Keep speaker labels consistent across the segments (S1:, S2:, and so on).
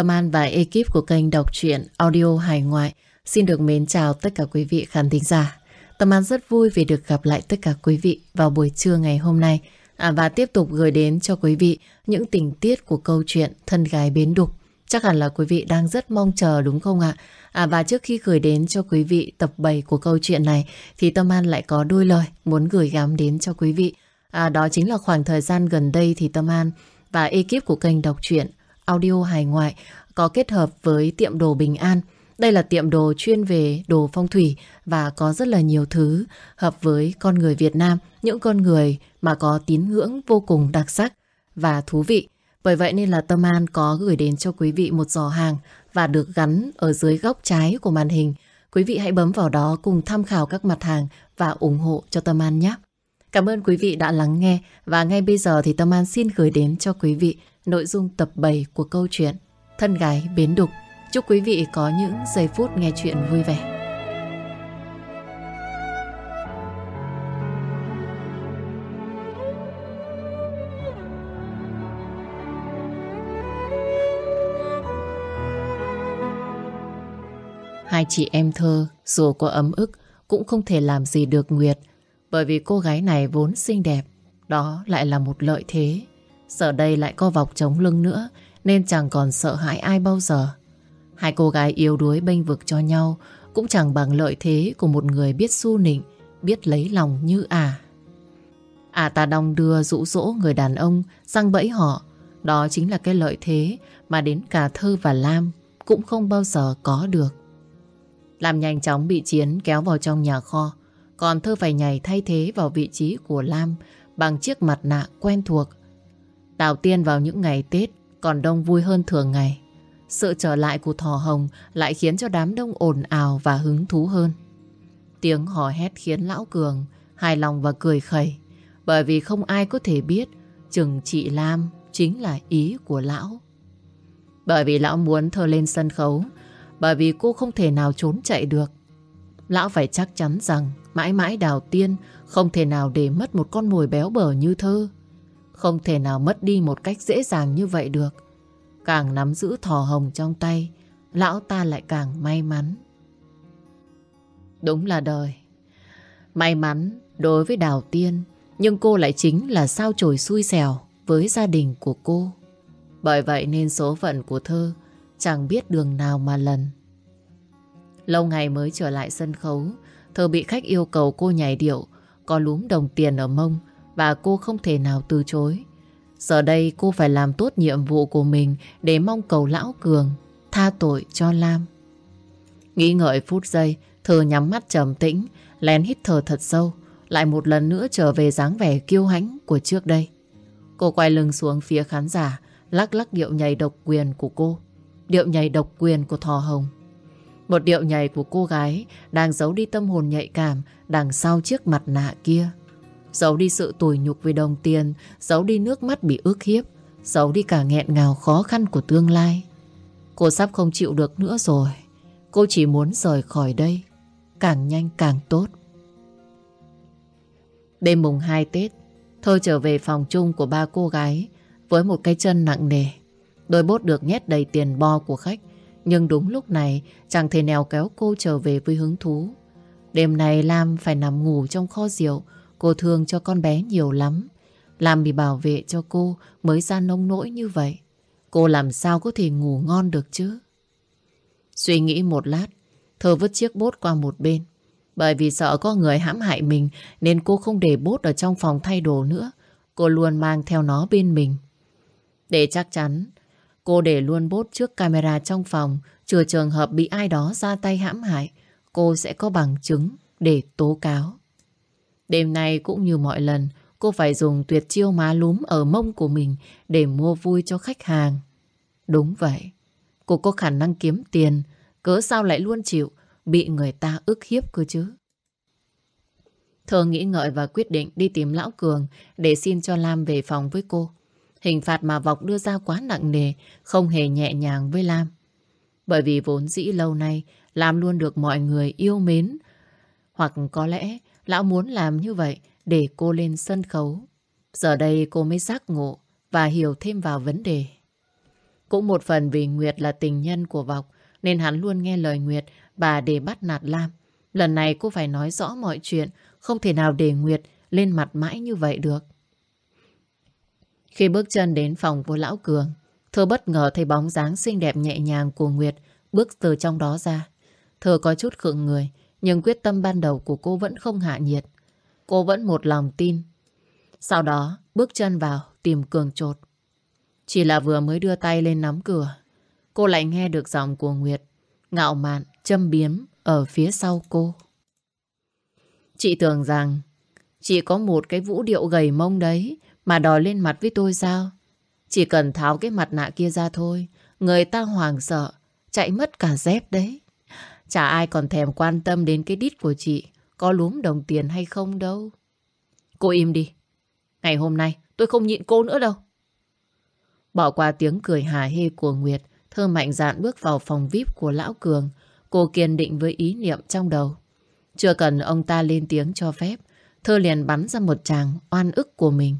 S1: Tâm An và ekip của kênh đọc truyện audio hài ngoại xin được mến chào tất cả quý vị khán thính giả. Tâm An rất vui vì được gặp lại tất cả quý vị vào buổi trưa ngày hôm nay à, và tiếp tục gửi đến cho quý vị những tình tiết của câu chuyện Thân gái bến đục. Chắc hẳn là quý vị đang rất mong chờ đúng không ạ? À, và trước khi gửi đến cho quý vị tập 7 của câu chuyện này thì Tâm An lại có đôi lời muốn gửi gắm đến cho quý vị. À, đó chính là khoảng thời gian gần đây thì Tâm An và ekip của kênh đọc truyện audio hài ngoại có kết hợp với tiệm đồ Bình An. Đây là tiệm đồ chuyên về đồ phong thủy và có rất là nhiều thứ hợp với con người Việt Nam, những con người mà có tín ngưỡng vô cùng đặc sắc và thú vị. Bởi vậy nên là Tâm An có gửi đến cho quý vị một giỏ hàng và được gắn ở dưới góc trái của màn hình. Quý vị hãy bấm vào đó cùng tham khảo các mặt hàng và ủng hộ cho Tâm An nhé. Cảm ơn quý vị đã lắng nghe và ngay bây giờ thì Tâm An xin gửi đến cho quý vị nội dung tập 7 của câu chuyện Thân gái bến đục. Chúc quý vị có những giây phút nghe chuyện vui vẻ. Hai chị em thơ, dù có ấm ức, cũng không thể làm gì được Nguyệt, bởi vì cô gái này vốn xinh đẹp, đó lại là một lợi thế Giờ đây lại có vọc chống lưng nữa nên chẳng còn sợ hãi ai bao giờ. Hai cô gái yếu đuối bênh vực cho nhau, Cũng chẳng bằng lợi thế Của một người biết su nịnh, Biết lấy lòng như à À ta đong đưa dụ dỗ người đàn ông Răng bẫy họ. Đó chính là cái lợi thế Mà đến cả Thơ và Lam Cũng không bao giờ có được. Lam nhanh chóng bị Chiến kéo vào trong nhà kho, Còn Thơ phải nhảy thay thế vào vị trí của Lam Bằng chiếc mặt nạ quen thuộc. Đào Tiên vào những ngày Tết còn đông vui hơn thường ngày. Sự trở lại của Thỏ Hồng lại khiến cho đám đông ồn ào và hứng thú hơn. Tiếng hò hét khiến Lão Cường hài lòng và cười khẩy, bởi vì không ai có thể biết chừng chị Lam chính là ý của Lão. Bởi vì Lão muốn thơ lên sân khấu, bởi vì cô không thể nào trốn chạy được. Lão phải chắc chắn rằng mãi mãi Đào Tiên không thể nào để mất một con mồi béo bở như thơ. Không thể nào mất đi một cách dễ dàng như vậy được. Càng nắm giữ thỏ hồng trong tay, lão ta lại càng may mắn. Đúng là đời. May mắn đối với Đào Tiên, nhưng cô lại chính là sao chổi xui xẻo với gia đình của cô. Bởi vậy nên số phận của thơ chẳng biết đường nào mà lần. Lâu ngày mới trở lại sân khấu, thơ bị khách yêu cầu cô nhảy điệu, có lúm đồng tiền ở mông, và cô không thể nào từ chối. Giờ đây cô phải làm tốt nhiệm vụ của mình để mong cầu Lão Cường tha tội cho Lam. Nghĩ ngợi phút giây, thờ nhắm mắt trầm tĩnh, lén hít thở thật sâu, lại một lần nữa trở về dáng vẻ kiêu hãnh của trước đây. Cô quay lưng xuống phía khán giả, lắc lắc điệu nhảy độc quyền của cô. Điệu nhảy độc quyền của Thò Hồng. Một điệu nhảy của cô gái đang giấu đi tâm hồn nhạy cảm đằng sau chiếc mặt nạ kia. Giấu đi sự tủi nhục vì đồng tiền, giấu đi nước mắt bị ước hiếp, giấu đi cả nghẹn ngào khó khăn của tương lai. Cô sắp không chịu được nữa rồi. Cô chỉ muốn rời khỏi đây. Càng nhanh càng tốt. Đêm mùng 2 Tết, Thơ trở về phòng chung của ba cô gái với một cái chân nặng nề. Đôi bốt được nhét đầy tiền bo của khách, nhưng đúng lúc này chẳng thể nào kéo cô trở về với hứng thú. Đêm này Lam phải nằm ngủ trong kho rượu Cô thương cho con bé nhiều lắm. Làm bị bảo vệ cho cô mới ra nông nỗi như vậy. Cô làm sao có thể ngủ ngon được chứ? Suy nghĩ một lát, thơ vứt chiếc bốt qua một bên. Bởi vì sợ có người hãm hại mình nên cô không để bốt ở trong phòng thay đồ nữa. Cô luôn mang theo nó bên mình. Để chắc chắn, cô để luôn bốt trước camera trong phòng trừ trường hợp bị ai đó ra tay hãm hại. Cô sẽ có bằng chứng để tố cáo. Đêm nay cũng như mọi lần, cô phải dùng tuyệt chiêu má lúm ở mông của mình để mua vui cho khách hàng. Đúng vậy, cô có khả năng kiếm tiền, cớ sao lại luôn chịu bị người ta ức hiếp cơ chứ. Thơ nghĩ ngợi và quyết định đi tìm Lão Cường để xin cho Lam về phòng với cô. Hình phạt mà Vọc đưa ra quá nặng nề, không hề nhẹ nhàng với Lam. Bởi vì vốn dĩ lâu nay, Lam luôn được mọi người yêu mến. Hoặc có lẽ Lão muốn làm như vậy để cô lên sân khấu. Giờ đây cô mới giác ngộ và hiểu thêm vào vấn đề. Cũng một phần vì Nguyệt là tình nhân của Vọc nên hắn luôn nghe lời Nguyệt và để bắt nạt Lam. Lần này cô phải nói rõ mọi chuyện, không thể nào để Nguyệt lên mặt mãi như vậy được. Khi bước chân đến phòng của Lão Cường, Thơ bất ngờ thấy bóng dáng xinh đẹp nhẹ nhàng của Nguyệt bước từ trong đó ra. Thơ có chút khựng người, nhưng quyết tâm ban đầu của cô vẫn không hạ nhiệt. Cô vẫn một lòng tin. Sau đó, bước chân vào tìm Cường trột. Chỉ là vừa mới đưa tay lên nắm cửa, cô lại nghe được giọng của Nguyệt, ngạo mạn, châm biếm ở phía sau cô. Chị tưởng rằng chị có một cái vũ điệu gầy mông đấy mà đòi lên mặt với tôi sao? Chỉ cần tháo cái mặt nạ kia ra thôi, người ta hoàng sợ, chạy mất cả dép đấy. Chả ai còn thèm quan tâm đến cái đít của chị, có lúm đồng tiền hay không đâu. Cô im đi. Ngày hôm nay tôi không nhịn cô nữa đâu. Bỏ qua tiếng cười hà hê của Nguyệt, Thơ mạnh dạn bước vào phòng VIP của Lão Cường. Cô kiên định với ý niệm trong đầu. Chưa cần ông ta lên tiếng cho phép, Thơ liền bắn ra một tràng oan ức của mình.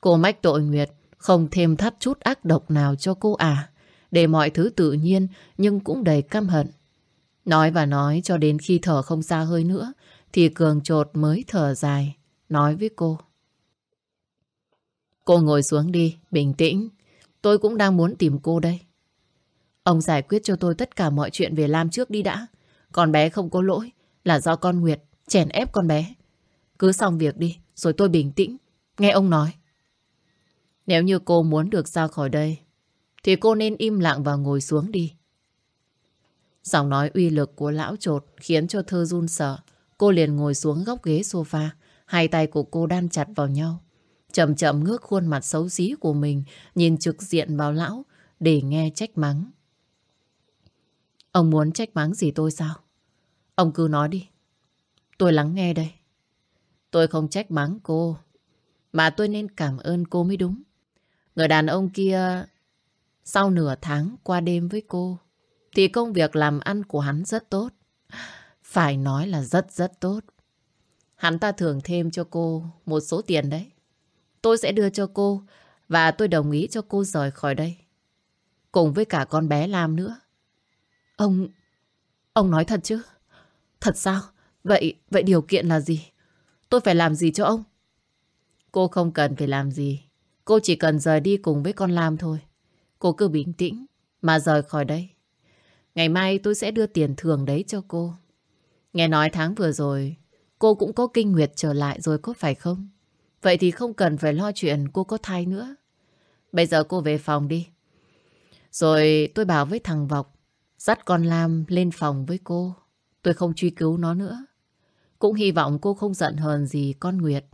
S1: Cô mách tội Nguyệt, không thêm thắt chút ác độc nào cho cô à. Để mọi thứ tự nhiên nhưng cũng đầy căm hận. Nói và nói cho đến khi thở không xa hơi nữa thì Cường trột mới thở dài, nói với cô. Cô ngồi xuống đi, bình tĩnh. Tôi cũng đang muốn tìm cô đây. Ông giải quyết cho tôi tất cả mọi chuyện về Lam trước đi đã. Con bé không có lỗi là do con Nguyệt chèn ép con bé. Cứ xong việc đi, rồi tôi bình tĩnh. Nghe ông nói. Nếu như cô muốn được ra khỏi đây, thì cô nên im lặng và ngồi xuống đi. Giọng nói uy lực của lão trột khiến cho thơ run sợ. Cô liền ngồi xuống góc ghế sofa, hai tay của cô đan chặt vào nhau. Chậm chậm ngước khuôn mặt xấu xí của mình, nhìn trực diện vào lão để nghe trách mắng. Ông muốn trách mắng gì tôi sao? Ông cứ nói đi. Tôi lắng nghe đây. Tôi không trách mắng cô, mà tôi nên cảm ơn cô mới đúng. Người đàn ông kia sau nửa tháng qua đêm với cô thì công việc làm ăn của hắn rất tốt. Phải nói là rất rất tốt. Hắn ta thường thêm cho cô một số tiền đấy. Tôi sẽ đưa cho cô và tôi đồng ý cho cô rời khỏi đây. Cùng với cả con bé Lam nữa. Ông... Ông nói thật chứ? Thật sao? Vậy, vậy điều kiện là gì? Tôi phải làm gì cho ông? Cô không cần phải làm gì. Cô chỉ cần rời đi cùng với con Lam thôi. Cô cứ bình tĩnh mà rời khỏi đây. Ngày mai tôi sẽ đưa tiền thường đấy cho cô. Nghe nói tháng vừa rồi, cô cũng có kinh nguyệt trở lại rồi có phải không? Vậy thì không cần phải lo chuyện cô có thai nữa. Bây giờ cô về phòng đi. Rồi tôi bảo với thằng Vọc, dắt con Lam lên phòng với cô. Tôi không truy cứu nó nữa. Cũng hy vọng cô không giận hờn gì con Nguyệt.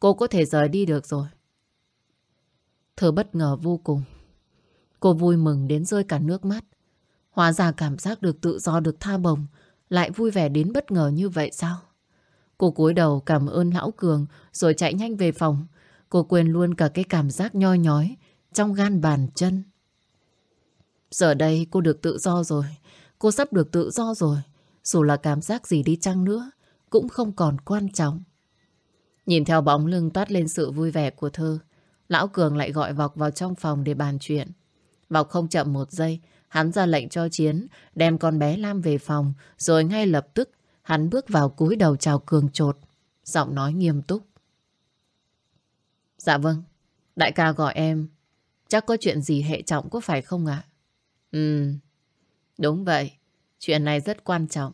S1: Cô có thể rời đi được rồi. Thơ bất ngờ vô cùng. Cô vui mừng đến rơi cả nước mắt. Hóa ra cảm giác được tự do được tha bồng lại vui vẻ đến bất ngờ như vậy sao? Cô cúi đầu cảm ơn Lão Cường rồi chạy nhanh về phòng. Cô quên luôn cả cái cảm giác nhoi nhói trong gan bàn chân. Giờ đây cô được tự do rồi. Cô sắp được tự do rồi. Dù là cảm giác gì đi chăng nữa cũng không còn quan trọng. Nhìn theo bóng lưng toát lên sự vui vẻ của thơ, Lão Cường lại gọi Vọc vào trong phòng để bàn chuyện. Vọc không chậm một giây, hắn ra lệnh cho Chiến đem con bé Lam về phòng, rồi ngay lập tức hắn bước vào cúi đầu chào Cường trột, giọng nói nghiêm túc. Dạ vâng, đại ca gọi em, chắc có chuyện gì hệ trọng có phải không ạ? Ừ, đúng vậy, chuyện này rất quan trọng.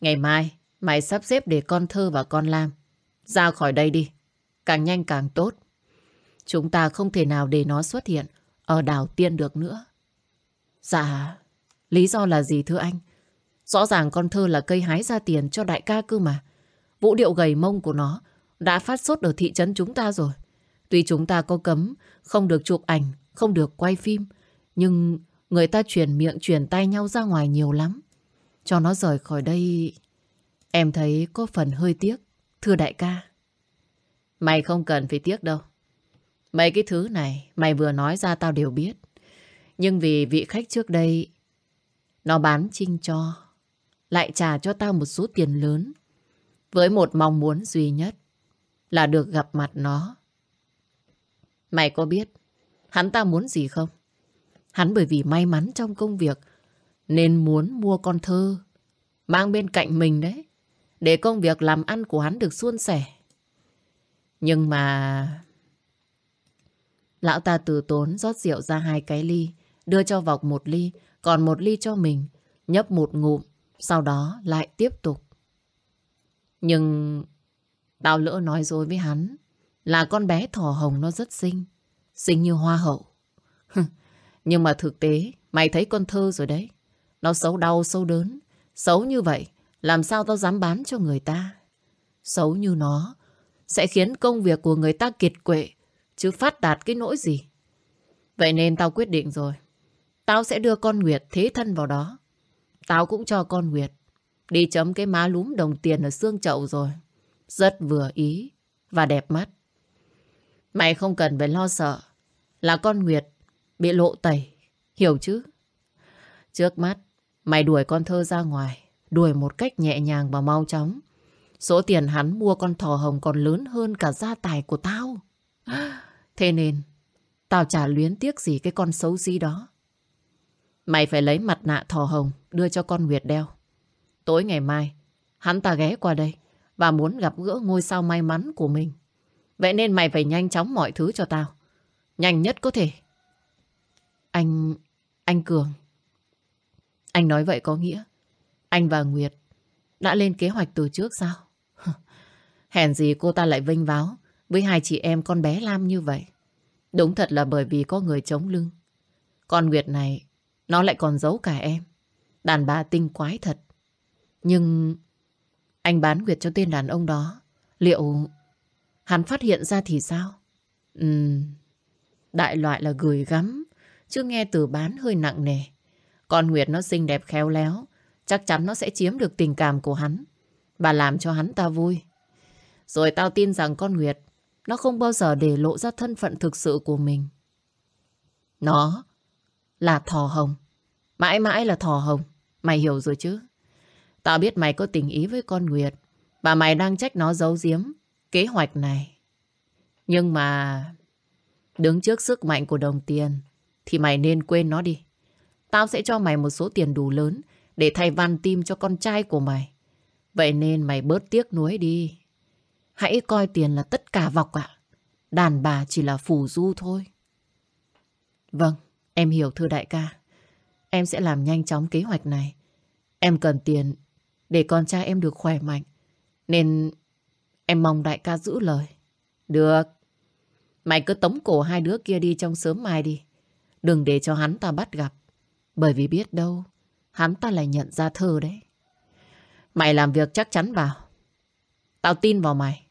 S1: Ngày mai, mày sắp xếp để con Thơ và con Lam ra khỏi đây đi, càng nhanh càng tốt. Chúng ta không thể nào để nó xuất hiện ở đảo Tiên được nữa. Dạ, lý do là gì thưa anh? Rõ ràng con thơ là cây hái ra tiền cho đại ca cơ mà. Vũ điệu gầy mông của nó đã phát sốt ở thị trấn chúng ta rồi. Tuy chúng ta có cấm, không được chụp ảnh, không được quay phim, nhưng người ta truyền miệng truyền tay nhau ra ngoài nhiều lắm. Cho nó rời khỏi đây, em thấy có phần hơi tiếc, thưa đại ca. Mày không cần phải tiếc đâu. Mấy cái thứ này mày vừa nói ra tao đều biết. Nhưng vì vị khách trước đây nó bán trinh cho lại trả cho tao một số tiền lớn với một mong muốn duy nhất là được gặp mặt nó. Mày có biết hắn ta muốn gì không? Hắn bởi vì may mắn trong công việc nên muốn mua con thơ mang bên cạnh mình đấy. Để công việc làm ăn của hắn được suôn sẻ. Nhưng mà... Lão ta từ tốn rót rượu ra hai cái ly, đưa cho Vọc một ly, còn một ly cho mình, nhấp một ngụm, sau đó lại tiếp tục. Nhưng tao lỡ nói rồi với hắn là con bé thỏ hồng nó rất xinh, xinh như hoa hậu. Nhưng mà thực tế, mày thấy con thơ rồi đấy. Nó xấu đau, xấu đớn. Xấu như vậy, làm sao tao dám bán cho người ta? Xấu như nó, sẽ khiến công việc của người ta kiệt quệ, chứ phát đạt cái nỗi gì. Vậy nên tao quyết định rồi. Tao sẽ đưa con Nguyệt thế thân vào đó. Tao cũng cho con Nguyệt đi chấm cái má lúm đồng tiền ở xương chậu rồi. Rất vừa ý và đẹp mắt. Mày không cần phải lo sợ là con Nguyệt bị lộ tẩy. Hiểu chứ? Trước mắt, mày đuổi con thơ ra ngoài. Đuổi một cách nhẹ nhàng và mau chóng. Số tiền hắn mua con thỏ hồng còn lớn hơn cả gia tài của tao. Thế nên, tao chả luyến tiếc gì cái con xấu xí đó. Mày phải lấy mặt nạ thỏ hồng đưa cho con Nguyệt đeo. Tối ngày mai, hắn ta ghé qua đây và muốn gặp gỡ ngôi sao may mắn của mình. Vậy nên mày phải nhanh chóng mọi thứ cho tao. Nhanh nhất có thể. Anh... anh Cường. Anh nói vậy có nghĩa anh và Nguyệt đã lên kế hoạch từ trước sao? Hèn gì cô ta lại vinh váo với hai chị em con bé Lam như vậy. Đúng thật là bởi vì có người chống lưng. Con Nguyệt này, nó lại còn giấu cả em. Đàn bà tinh quái thật. Nhưng anh bán Nguyệt cho tên đàn ông đó. Liệu hắn phát hiện ra thì sao? Ừm, đại loại là gửi gắm. Chứ nghe từ bán hơi nặng nề. Con Nguyệt nó xinh đẹp khéo léo. Chắc chắn nó sẽ chiếm được tình cảm của hắn. Và làm cho hắn ta vui. Rồi tao tin rằng con Nguyệt nó không bao giờ để lộ ra thân phận thực sự của mình. Nó là thỏ hồng. Mãi mãi là thỏ hồng. Mày hiểu rồi chứ? Tao biết mày có tình ý với con Nguyệt. Và mày đang trách nó giấu giếm kế hoạch này. Nhưng mà đứng trước sức mạnh của đồng tiền thì mày nên quên nó đi. Tao sẽ cho mày một số tiền đủ lớn để thay van tim cho con trai của mày. Vậy nên mày bớt tiếc nuối đi. Hãy coi tiền là tất cả vọc ạ. Đàn bà chỉ là phù du thôi. Vâng, em hiểu thưa đại ca. Em sẽ làm nhanh chóng kế hoạch này. Em cần tiền để con trai em được khỏe mạnh. Nên em mong đại ca giữ lời. Được. Mày cứ tống cổ hai đứa kia đi trong sớm mai đi. Đừng để cho hắn ta bắt gặp. Bởi vì biết đâu, hắn ta lại nhận ra thơ đấy. Mày làm việc chắc chắn vào. Tao tin vào mày.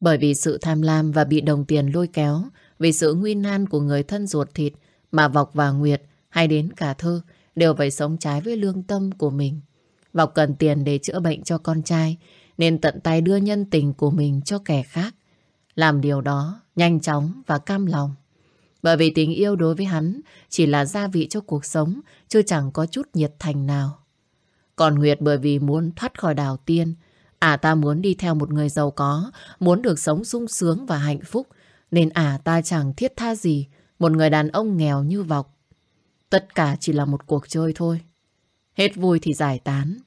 S1: Bởi vì sự tham lam và bị đồng tiền lôi kéo, vì sự nguy nan của người thân ruột thịt mà Vọc và Nguyệt hay đến cả thơ đều phải sống trái với lương tâm của mình. Vọc cần tiền để chữa bệnh cho con trai nên tận tay đưa nhân tình của mình cho kẻ khác. Làm điều đó nhanh chóng và cam lòng. Bởi vì tình yêu đối với hắn chỉ là gia vị cho cuộc sống chứ chẳng có chút nhiệt thành nào. Còn Nguyệt bởi vì muốn thoát khỏi đảo tiên À ta muốn đi theo một người giàu có, muốn được sống sung sướng và hạnh phúc, nên à ta chẳng thiết tha gì một người đàn ông nghèo như Vọc. Tất cả chỉ là một cuộc chơi thôi. Hết vui thì giải tán.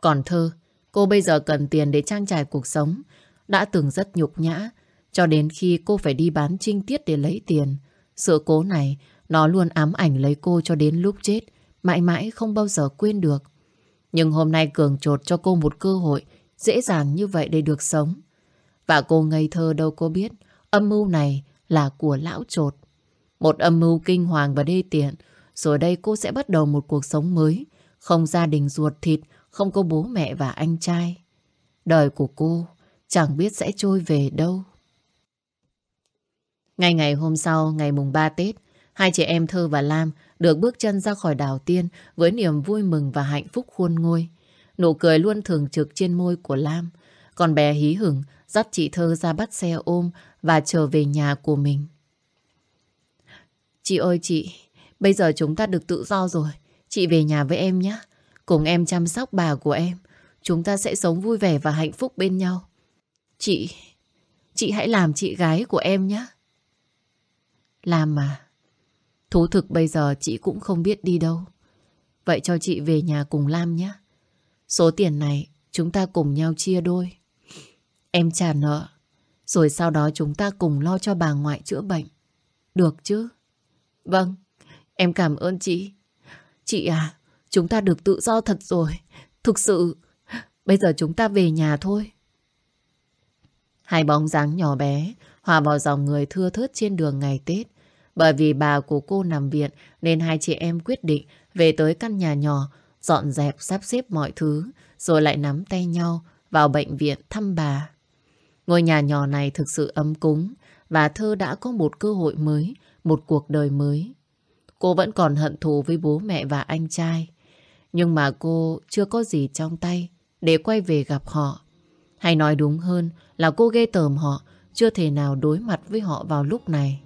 S1: Còn thơ, cô bây giờ cần tiền để trang trải cuộc sống. Đã từng rất nhục nhã, cho đến khi cô phải đi bán trinh tiết để lấy tiền. Sự cố này, nó luôn ám ảnh lấy cô cho đến lúc chết, mãi mãi không bao giờ quên được. Nhưng hôm nay Cường trột cho cô một cơ hội dễ dàng như vậy để được sống. Và cô ngây thơ đâu có biết âm mưu này là của lão trột. Một âm mưu kinh hoàng và đê tiện. Rồi đây cô sẽ bắt đầu một cuộc sống mới. Không gia đình ruột thịt, không có bố mẹ và anh trai. Đời của cô chẳng biết sẽ trôi về đâu. Ngày ngày hôm sau, ngày mùng 3 Tết, hai chị em Thơ và Lam được bước chân ra khỏi đảo tiên với niềm vui mừng và hạnh phúc khuôn ngôi. Nụ cười luôn thường trực trên môi của Lam con bé hí hửng dắt chị Thơ ra bắt xe ôm và trở về nhà của mình. Chị ơi chị, bây giờ chúng ta được tự do rồi. Chị về nhà với em nhé. Cùng em chăm sóc bà của em. Chúng ta sẽ sống vui vẻ và hạnh phúc bên nhau. Chị, chị hãy làm chị gái của em nhé. Lam mà. Thú thực bây giờ chị cũng không biết đi đâu. Vậy cho chị về nhà cùng Lam nhé. Số tiền này chúng ta cùng nhau chia đôi. Em trả nợ. Rồi sau đó chúng ta cùng lo cho bà ngoại chữa bệnh. Được chứ? Vâng, em cảm ơn chị. Chị à, chúng ta được tự do thật rồi. Thực sự, bây giờ chúng ta về nhà thôi. Hai bóng dáng nhỏ bé hòa vào dòng người thưa thớt trên đường ngày Tết. Bởi vì bà của cô nằm viện nên hai chị em quyết định về tới căn nhà nhỏ, dọn dẹp sắp xếp mọi thứ, rồi lại nắm tay nhau vào bệnh viện thăm bà. Ngôi nhà nhỏ này thực sự ấm cúng và Thơ đã có một cơ hội mới, một cuộc đời mới. Cô vẫn còn hận thù với bố mẹ và anh trai. Nhưng mà cô chưa có gì trong tay để quay về gặp họ. Hay nói đúng hơn là cô ghê tởm họ, chưa thể nào đối mặt với họ vào lúc này.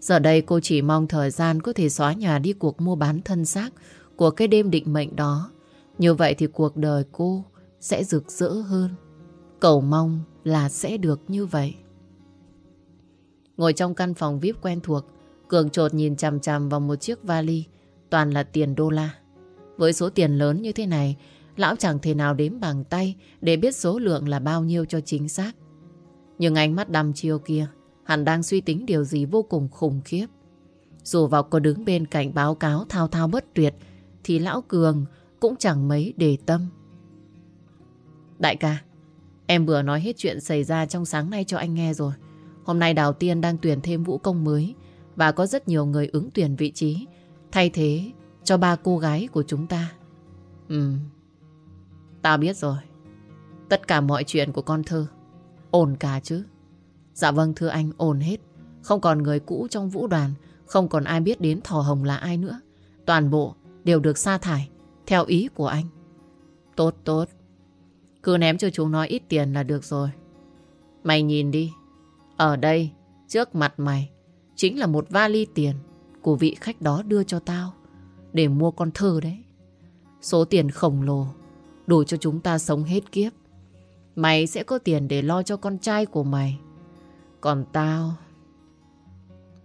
S1: Giờ đây cô chỉ mong thời gian có thể xóa nhà đi cuộc mua bán thân xác của cái đêm định mệnh đó. Như vậy thì cuộc đời cô sẽ rực rỡ hơn. Cầu mong là sẽ được như vậy. Ngồi trong căn phòng VIP quen thuộc, Cường trột nhìn chằm chằm vào một chiếc vali, toàn là tiền đô la. Với số tiền lớn như thế này, lão chẳng thể nào đếm bằng tay để biết số lượng là bao nhiêu cho chính xác. Nhưng ánh mắt đăm chiêu kia, hẳn đang suy tính điều gì vô cùng khủng khiếp. Dù vào có đứng bên cạnh báo cáo thao thao bất tuyệt, thì lão Cường cũng chẳng mấy để tâm. Đại ca, em vừa nói hết chuyện xảy ra trong sáng nay cho anh nghe rồi. Hôm nay Đào Tiên đang tuyển thêm vũ công mới và có rất nhiều người ứng tuyển vị trí thay thế cho ba cô gái của chúng ta. Ừ, tao biết rồi. Tất cả mọi chuyện của con thơ ổn cả chứ. Dạ vâng thưa anh, ổn hết. Không còn người cũ trong vũ đoàn, không còn ai biết đến Thỏ Hồng là ai nữa. Toàn bộ đều được sa thải, theo ý của anh. Tốt tốt. Cứ ném cho chúng nó ít tiền là được rồi. Mày nhìn đi. Ở đây, trước mặt mày, chính là một vali tiền của vị khách đó đưa cho tao để mua con thơ đấy. Số tiền khổng lồ đủ cho chúng ta sống hết kiếp. Mày sẽ có tiền để lo cho con trai của mày. Còn tao...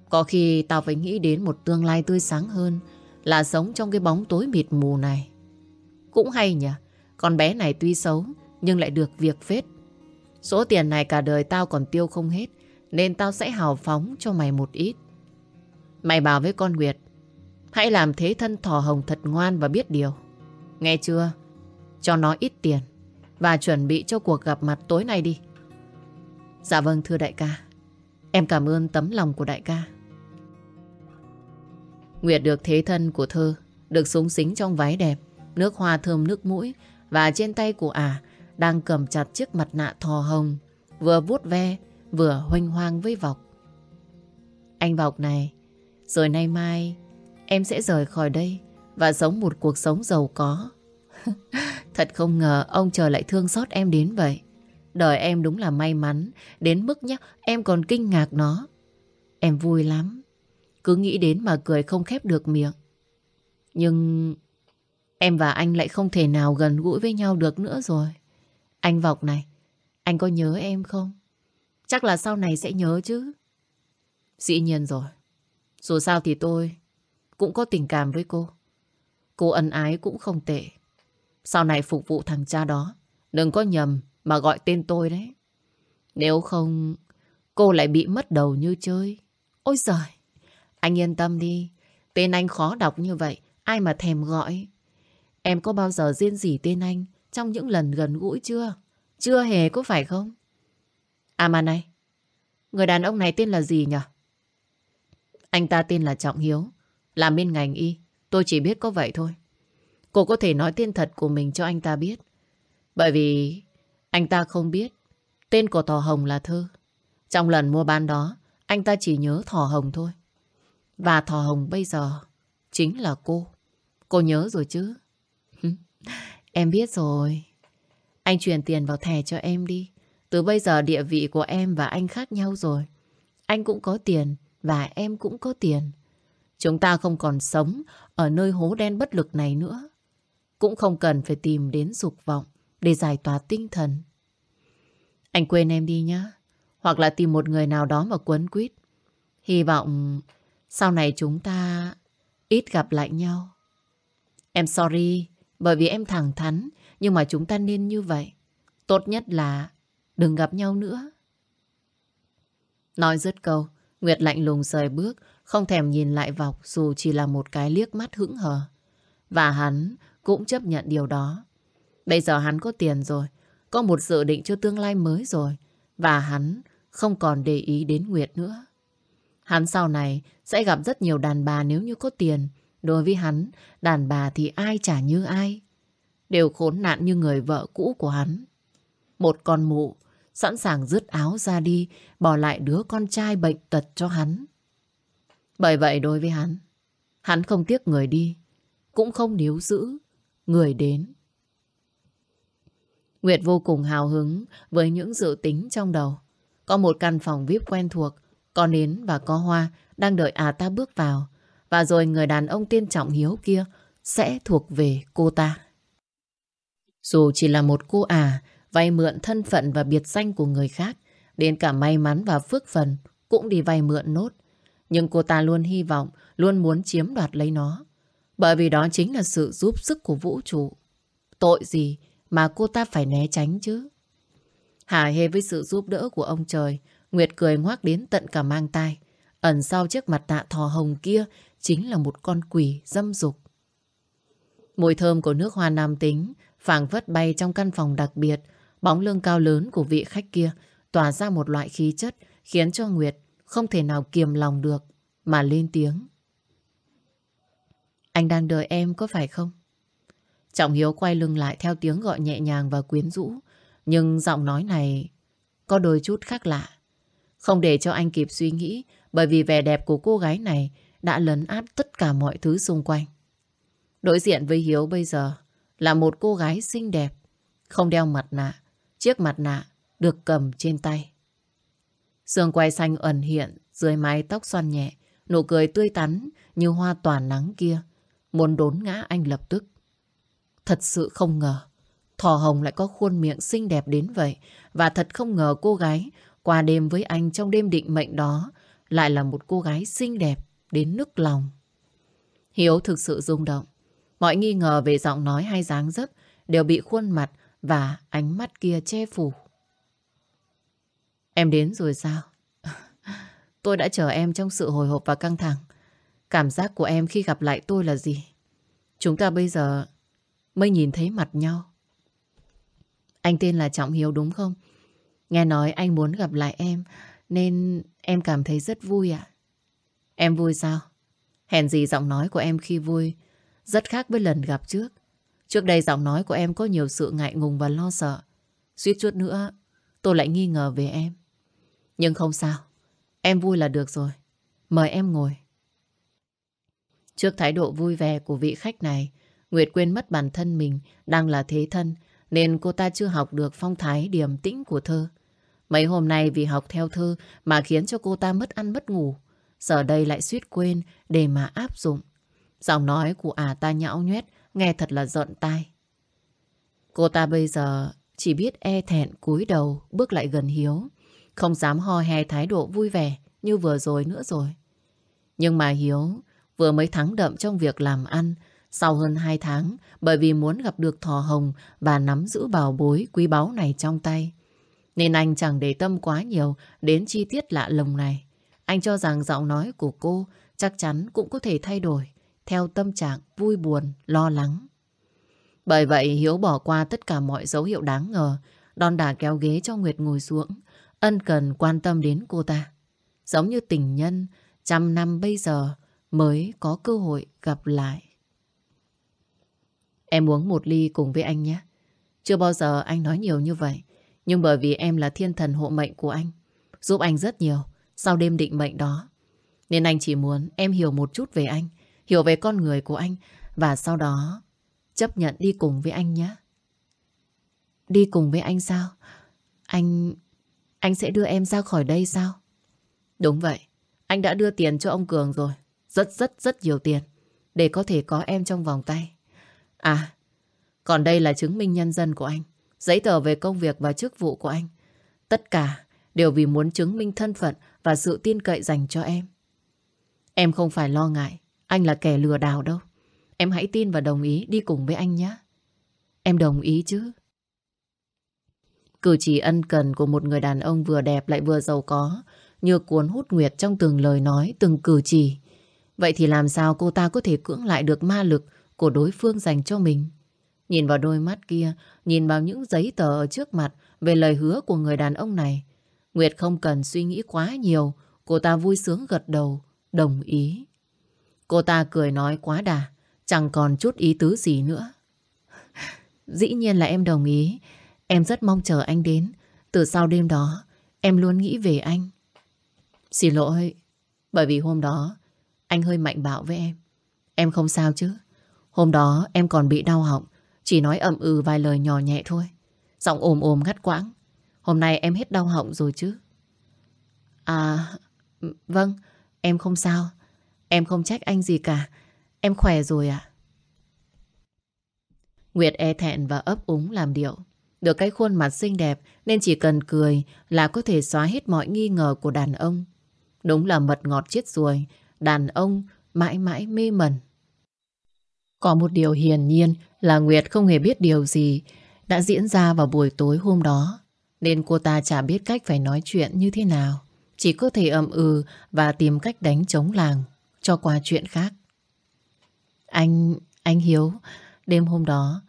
S1: Có khi tao phải nghĩ đến một tương lai tươi sáng hơn là sống trong cái bóng tối mịt mù này. Cũng hay nhỉ, con bé này tuy xấu nhưng lại được việc phết. Số tiền này cả đời tao còn tiêu không hết nên tao sẽ hào phóng cho mày một ít. Mày bảo với con Nguyệt hãy làm thế thân thỏ hồng thật ngoan và biết điều. Nghe chưa? Cho nó ít tiền và chuẩn bị cho cuộc gặp mặt tối nay đi. Dạ vâng thưa đại ca. Em cảm ơn tấm lòng của đại ca. Nguyệt được thế thân của thơ, được súng xính trong váy đẹp, nước hoa thơm nước mũi và trên tay của ả à, đang cầm chặt chiếc mặt nạ thò hồng, vừa vuốt ve, vừa hoanh hoang với Vọc. Anh Vọc này, rồi nay mai em sẽ rời khỏi đây và sống một cuộc sống giàu có. Thật không ngờ ông trời lại thương xót em đến vậy. Đời em đúng là may mắn, đến mức nhá, em còn kinh ngạc nó. Em vui lắm, cứ nghĩ đến mà cười không khép được miệng. Nhưng em và anh lại không thể nào gần gũi với nhau được nữa rồi. Anh Vọc này, anh có nhớ em không? Chắc là sau này sẽ nhớ chứ. Dĩ nhiên rồi. Dù sao thì tôi cũng có tình cảm với cô. Cô ân ái cũng không tệ. Sau này phục vụ thằng cha đó, đừng có nhầm mà gọi tên tôi đấy. Nếu không, cô lại bị mất đầu như chơi. Ôi giời, anh yên tâm đi. Tên anh khó đọc như vậy, ai mà thèm gọi. Em có bao giờ riêng gì tên anh trong những lần gần gũi chưa? Chưa hề có phải không? À mà này, người đàn ông này tên là gì nhỉ? Anh ta tên là Trọng Hiếu, làm bên ngành y. Tôi chỉ biết có vậy thôi. Cô có thể nói tên thật của mình cho anh ta biết. Bởi vì anh ta không biết tên của Thỏ Hồng là Thơ. Trong lần mua bán đó, anh ta chỉ nhớ Thỏ Hồng thôi. Và Thỏ Hồng bây giờ chính là cô. Cô nhớ rồi chứ? em biết rồi. Anh chuyển tiền vào thẻ cho em đi. Từ bây giờ địa vị của em và anh khác nhau rồi. Anh cũng có tiền và em cũng có tiền. Chúng ta không còn sống ở nơi hố đen bất lực này nữa. Cũng không cần phải tìm đến dục vọng để giải tỏa tinh thần. Anh quên em đi nhá. Hoặc là tìm một người nào đó mà quấn quýt. Hy vọng sau này chúng ta ít gặp lại nhau. Em sorry, bởi vì em thẳng thắn, nhưng mà chúng ta nên như vậy. Tốt nhất là đừng gặp nhau nữa. Nói dứt câu, Nguyệt lạnh lùng rời bước, không thèm nhìn lại Vọc dù chỉ là một cái liếc mắt hững hờ. Và hắn cũng chấp nhận điều đó. Bây giờ hắn có tiền rồi, có một dự định cho tương lai mới rồi. Và hắn không còn để ý đến Nguyệt nữa. Hắn sau này sẽ gặp rất nhiều đàn bà nếu như có tiền. Đối với hắn, đàn bà thì ai chả như ai. Đều khốn nạn như người vợ cũ của hắn. Một con mụ, sẵn sàng rứt áo ra đi, bỏ lại đứa con trai bệnh tật cho hắn. Bởi vậy đối với hắn, hắn không tiếc người đi, cũng không níu giữ người đến. Nguyệt vô cùng hào hứng với những dự tính trong đầu. Có một căn phòng VIP quen thuộc, có nến và có hoa đang đợi à ta bước vào. Và rồi người đàn ông tiên trọng hiếu kia sẽ thuộc về cô ta. Dù chỉ là một cô à, vay mượn thân phận và biệt danh của người khác, đến cả may mắn và phước phần cũng đi vay mượn nốt. Nhưng cô ta luôn hy vọng, luôn muốn chiếm đoạt lấy nó. Bởi vì đó chính là sự giúp sức của vũ trụ. Tội gì mà cô ta phải né tránh chứ? Hà hê với sự giúp đỡ của ông trời, Nguyệt cười ngoác đến tận cả mang tai. Ẩn sau chiếc mặt nạ thò hồng kia chính là một con quỷ dâm dục. Mùi thơm của nước hoa nam tính, phảng phất bay trong căn phòng đặc biệt. Bóng lưng cao lớn của vị khách kia tỏa ra một loại khí chất khiến cho Nguyệt không thể nào kiềm lòng được, mà lên tiếng. Anh đang đợi em có phải không? Trọng Hiếu quay lưng lại theo tiếng gọi nhẹ nhàng và quyến rũ. Nhưng giọng nói này có đôi chút khác lạ. Không để cho anh kịp suy nghĩ, bởi vì vẻ đẹp của cô gái này đã lấn át tất cả mọi thứ xung quanh. Đối diện với Hiếu bây giờ là một cô gái xinh đẹp, không đeo mặt nạ, chiếc mặt nạ được cầm trên tay. Sương quay xanh ẩn hiện dưới mái tóc xoăn nhẹ, nụ cười tươi tắn như hoa tỏa nắng kia, muốn đốn ngã anh lập tức. Thật sự không ngờ, Thỏ Hồng lại có khuôn miệng xinh đẹp đến vậy, và thật không ngờ cô gái qua đêm với anh trong đêm định mệnh đó lại là một cô gái xinh đẹp đến nức lòng. Hiếu thực sự rung động. Mọi nghi ngờ về giọng nói hay dáng dấp đều bị khuôn mặt và ánh mắt kia che phủ. Em đến rồi sao? Tôi đã chờ em trong sự hồi hộp và căng thẳng. Cảm giác của em khi gặp lại tôi là gì? Chúng ta bây giờ mới nhìn thấy mặt nhau. Anh tên là Trọng Hiếu đúng không? Nghe nói anh muốn gặp lại em, nên em cảm thấy rất vui ạ. Em vui sao? Hèn gì giọng nói của em khi vui rất khác với lần gặp trước. Trước đây giọng nói của em có nhiều sự ngại ngùng và lo sợ. Suýt chút nữa tôi lại nghi ngờ về em. Nhưng không sao. Em vui là được rồi. Mời em ngồi. Trước thái độ vui vẻ của vị khách này, Nguyệt quên mất bản thân mình đang là thế thân, nên cô ta chưa học được phong thái điềm tĩnh của thơ. Mấy hôm nay vì học theo thơ mà khiến cho cô ta mất ăn mất ngủ. Giờ đây lại suýt quên để mà áp dụng. Giọng nói của à ta nhão nhoét, nghe thật là giận tai. Cô ta bây giờ chỉ biết e thẹn cúi đầu bước lại gần Hiếu. Không dám ho hè thái độ vui vẻ như vừa rồi nữa rồi. Nhưng mà Hiếu vừa mới thắng đậm trong việc làm ăn sau hơn 2 tháng bởi vì muốn gặp được thò hồng và nắm giữ bảo bối quý báu này trong tay. Nên anh chẳng để tâm quá nhiều đến chi tiết lạ lùng này. Anh cho rằng giọng nói của cô chắc chắn cũng có thể thay đổi theo tâm trạng vui buồn, lo lắng. Bởi vậy Hiếu bỏ qua tất cả mọi dấu hiệu đáng ngờ, đòn đà kéo ghế cho Nguyệt ngồi xuống, ân cần quan tâm đến cô ta. Giống như tình nhân, trăm năm bây giờ mới có cơ hội gặp lại. Em uống một ly cùng với anh nhé. Chưa bao giờ anh nói nhiều như vậy. Nhưng bởi vì em là thiên thần hộ mệnh của anh, giúp anh rất nhiều sau đêm định mệnh đó. Nên anh chỉ muốn em hiểu một chút về anh, hiểu về con người của anh và sau đó chấp nhận đi cùng với anh nhé. Đi cùng với anh sao? Anh... anh sẽ đưa em ra khỏi đây sao? Đúng vậy. Anh đã đưa tiền cho ông Cường rồi. Rất rất rất nhiều tiền. Để có thể có em trong vòng tay. À, còn đây là chứng minh nhân dân của anh. Giấy tờ về công việc và chức vụ của anh. Tất cả đều vì muốn chứng minh thân phận và sự tin cậy dành cho em. Em không phải lo ngại anh là kẻ lừa đảo đâu. Em hãy tin và đồng ý đi cùng với anh nhé. Em đồng ý chứ. Cử chỉ ân cần của một người đàn ông vừa đẹp lại vừa giàu có, như cuốn hút nguyệt trong từng lời nói, từng cử chỉ. Vậy thì làm sao cô ta có thể cưỡng lại được ma lực của đối phương dành cho mình? Nhìn vào đôi mắt kia, nhìn vào những giấy tờ ở trước mặt về lời hứa của người đàn ông này. Nguyệt không cần suy nghĩ quá nhiều, cô ta vui sướng gật đầu, đồng ý. Cô ta cười nói quá đà, chẳng còn chút ý tứ gì nữa. Dĩ nhiên là em đồng ý, em rất mong chờ anh đến. Từ sau đêm đó, em luôn nghĩ về anh. Xin lỗi, bởi vì hôm đó anh hơi mạnh bạo với em. Em không sao chứ? Hôm đó em còn bị đau họng, chỉ nói ậm ừ vài lời nhỏ nhẹ thôi. Giọng ồm ồm ngắt quãng. Hôm nay em hết đau họng rồi chứ? À, vâng, em không sao. Em không trách anh gì cả. Em khỏe rồi ạ. Nguyệt e thẹn và ấp úng làm điệu. Được cái khuôn mặt xinh đẹp nên chỉ cần cười là có thể xóa hết mọi nghi ngờ của đàn ông. Đúng là mật ngọt chết ruồi, đàn ông mãi mãi mê mẩn. Có một điều hiển nhiên là Nguyệt không hề biết điều gì đã diễn ra vào buổi tối hôm đó. Nên cô ta chả biết cách phải nói chuyện như thế nào. Chỉ có thể ậm ừ và tìm cách đánh chống làng cho qua chuyện khác. Anh, anh Hiếu, đêm hôm đó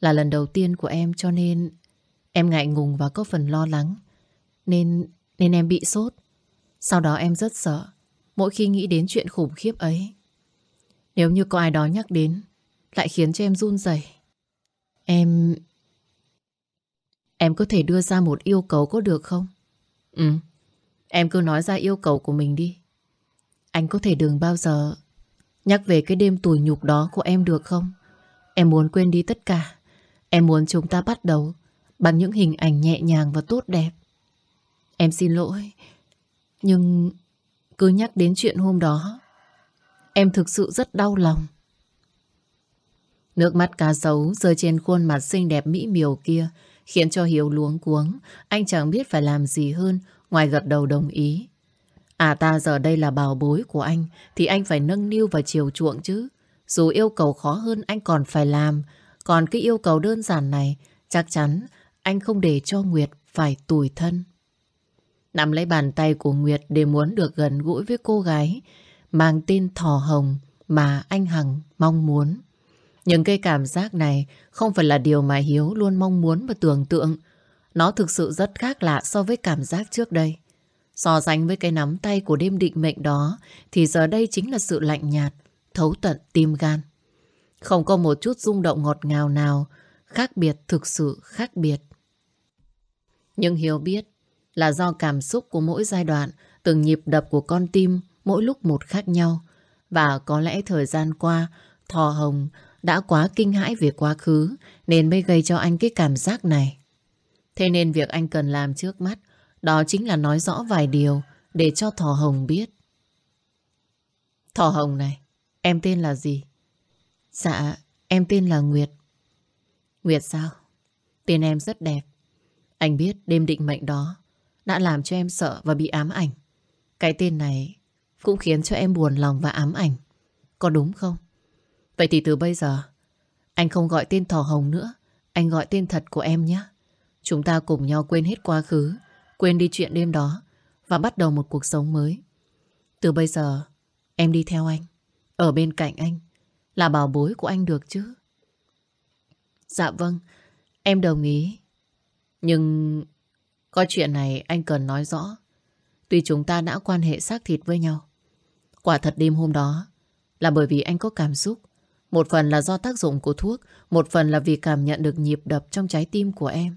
S1: là lần đầu tiên của em cho nên em ngại ngùng và có phần lo lắng. Nên, nên em bị sốt. Sau đó em rất sợ mỗi khi nghĩ đến chuyện khủng khiếp ấy. Nếu như có ai đó nhắc đến lại khiến cho em run rẩy. Em... Em có thể đưa ra một yêu cầu có được không? Ừ. Em cứ nói ra yêu cầu của mình đi. Anh có thể đừng bao giờ nhắc về cái đêm tủi nhục đó của em được không? Em muốn quên đi tất cả. Em muốn chúng ta bắt đầu bằng những hình ảnh nhẹ nhàng và tốt đẹp. Em xin lỗi. Nhưng cứ nhắc đến chuyện hôm đó, em thực sự rất đau lòng. Nước mắt cá sấu rơi trên khuôn mặt xinh đẹp mỹ miều kia khiến cho Hiếu luống cuống. Anh chẳng biết phải làm gì hơn, ngoài gật đầu đồng ý. À ta giờ đây là bảo bối của anh, thì anh phải nâng niu và chiều chuộng chứ. Dù yêu cầu khó hơn anh còn phải làm. Còn cái yêu cầu đơn giản này, chắc chắn anh không để cho Nguyệt phải tủi thân. Nắm lấy bàn tay của Nguyệt để muốn được gần gũi với cô gái, mang tên Thỏ Hồng mà anh Hằng mong muốn. Nhưng cái cảm giác này không phải là điều mà Hiếu luôn mong muốn và tưởng tượng. Nó thực sự rất khác lạ so với cảm giác trước đây. So sánh với cái nắm tay của đêm định mệnh đó thì giờ đây chính là sự lạnh nhạt, thấu tận tim gan. Không có một chút rung động ngọt ngào nào, khác biệt thực sự khác biệt. Nhưng Hiếu biết là do cảm xúc của mỗi giai đoạn, từng nhịp đập của con tim mỗi lúc một khác nhau. Và có lẽ thời gian qua, Thò Hồng đã quá kinh hãi về quá khứ nên mới gây cho anh cái cảm giác này. Thế nên việc anh cần làm trước mắt đó chính là nói rõ vài điều để cho Thỏ Hồng biết. Thỏ Hồng này, em tên là gì? Dạ, em tên là Nguyệt. Nguyệt sao? Tên em rất đẹp. Anh biết đêm định mệnh đó đã làm cho em sợ và bị ám ảnh. Cái tên này cũng khiến cho em buồn lòng và ám ảnh. Có đúng không? Vậy thì từ bây giờ, anh không gọi tên Thỏ Hồng nữa. Anh gọi tên thật của em nhé. Chúng ta cùng nhau quên hết quá khứ, Quên đi chuyện đêm đó Và bắt đầu một cuộc sống mới Từ bây giờ, em đi theo anh, Ở bên cạnh anh, Là bảo bối của anh được chứ Dạ vâng Em đồng ý Nhưng Có chuyện này anh cần nói rõ Tuy chúng ta đã quan hệ xác thịt với nhau, Quả thật đêm hôm đó Là bởi vì anh có cảm xúc một phần là do tác dụng của thuốc Một phần là vì cảm nhận được nhịp đập trong trái tim của em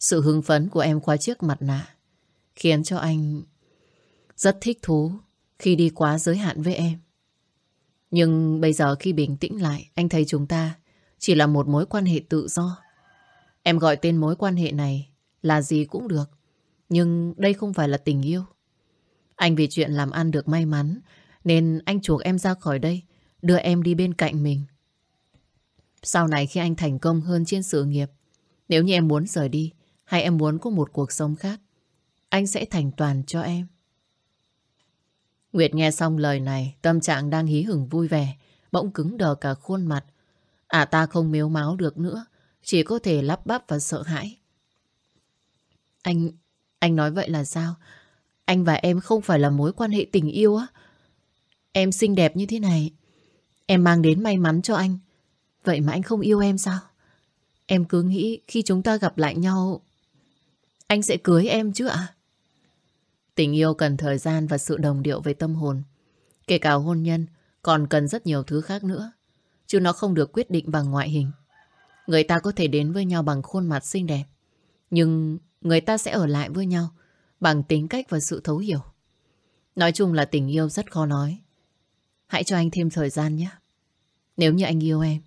S1: sự hưng phấn của em qua chiếc mặt nạ khiến cho anh rất thích thú khi đi quá giới hạn với em. Nhưng bây giờ khi bình tĩnh lại, anh thấy chúng ta chỉ là một mối quan hệ tự do. Em gọi tên mối quan hệ này là gì cũng được. Nhưng đây không phải là tình yêu. Anh vì chuyện làm ăn được may mắn nên anh chuộc em ra khỏi đây, đưa em đi bên cạnh mình. Sau này khi anh thành công hơn trên sự nghiệp, nếu như em muốn rời đi, hay em muốn có một cuộc sống khác Anh sẽ thành toàn cho em Nguyệt nghe xong lời này, tâm trạng đang hí hửng vui vẻ, bỗng cứng đờ cả khuôn mặt. À ta không miếu máu được nữa, chỉ có thể lắp bắp và sợ hãi. Anh, anh nói vậy là sao? Anh và em không phải là mối quan hệ tình yêu á? Em xinh đẹp như thế này, em mang đến may mắn cho anh. Vậy mà anh không yêu em sao? Em cứ nghĩ khi chúng ta gặp lại nhau, anh sẽ cưới em chứ ạ? Tình yêu cần thời gian và sự đồng điệu với tâm hồn. Kể cả hôn nhân, còn cần rất nhiều thứ khác nữa. Chứ nó không được quyết định bằng ngoại hình. Người ta có thể đến với nhau bằng khuôn mặt xinh đẹp. Nhưng người ta sẽ ở lại với nhau bằng tính cách và sự thấu hiểu. Nói chung là tình yêu rất khó nói. Hãy cho anh thêm thời gian nhé. Nếu như anh yêu em,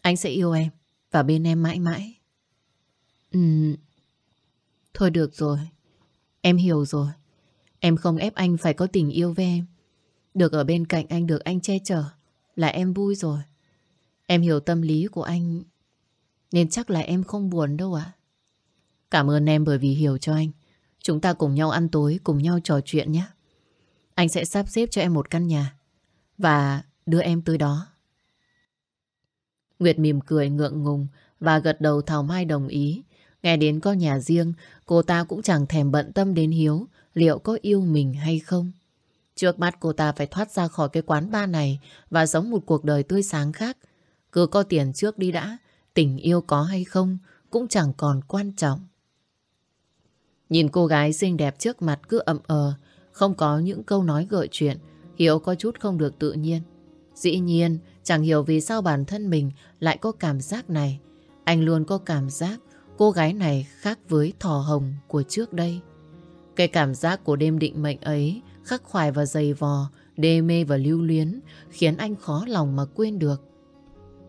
S1: anh sẽ yêu em và bên em mãi mãi. Ừm, thôi được rồi. Em hiểu rồi. Em không ép anh phải có tình yêu với em. Được ở bên cạnh anh, được anh che chở là em vui rồi. Em hiểu tâm lý của anh nên chắc là em không buồn đâu ạ. Cảm ơn em bởi vì hiểu cho anh. Chúng ta cùng nhau ăn tối, cùng nhau trò chuyện nhé. Anh sẽ sắp xếp cho em một căn nhà và đưa em tới đó. Nguyệt mỉm cười ngượng ngùng và gật đầu Thảo Mai đồng ý. Nghe đến có nhà riêng, cô ta cũng chẳng thèm bận tâm đến Hiếu liệu có yêu mình hay không. Trước mắt cô ta phải thoát ra khỏi cái quán ba này và sống một cuộc đời tươi sáng khác. Cứ có tiền trước đi đã, tình yêu có hay không cũng chẳng còn quan trọng. Nhìn cô gái xinh đẹp trước mặt cứ ậm ờ, không có những câu nói gợi chuyện, Hiếu có chút không được tự nhiên. Dĩ nhiên, chẳng hiểu vì sao bản thân mình lại có cảm giác này. Anh luôn có cảm giác cô gái này khác với thỏ hồng của trước đây. Cái cảm giác của đêm định mệnh ấy khắc khoải và dày vò, đê mê và lưu luyến khiến anh khó lòng mà quên được.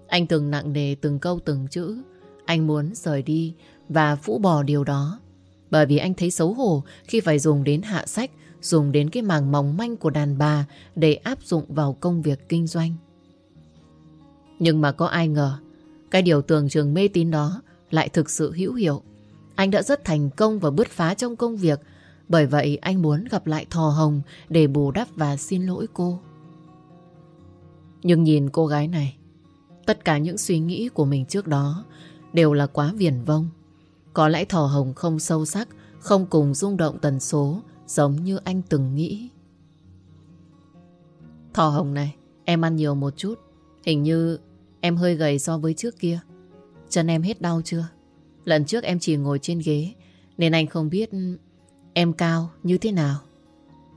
S1: Anh từng nặng nề từng câu từng chữ. Anh muốn rời đi và phũ bỏ điều đó. Bởi vì anh thấy xấu hổ khi phải dùng đến hạ sách, dùng đến cái màng mỏng manh của đàn bà để áp dụng vào công việc kinh doanh. Nhưng mà có ai ngờ, cái điều tưởng trường mê tín đó lại thực sự hữu hiệu. Anh đã rất thành công và bứt phá trong công việc, bởi vậy anh muốn gặp lại Thò Hồng để bù đắp và xin lỗi cô. Nhưng nhìn cô gái này, tất cả những suy nghĩ của mình trước đó đều là quá viển vông. Có lẽ Thò Hồng không sâu sắc, không cùng rung động tần số giống như anh từng nghĩ. Thỏ hồng này, em ăn nhiều một chút. Hình như em hơi gầy so với trước kia. Chân em hết đau chưa? Lần trước em chỉ ngồi trên ghế, nên anh không biết em cao như thế nào.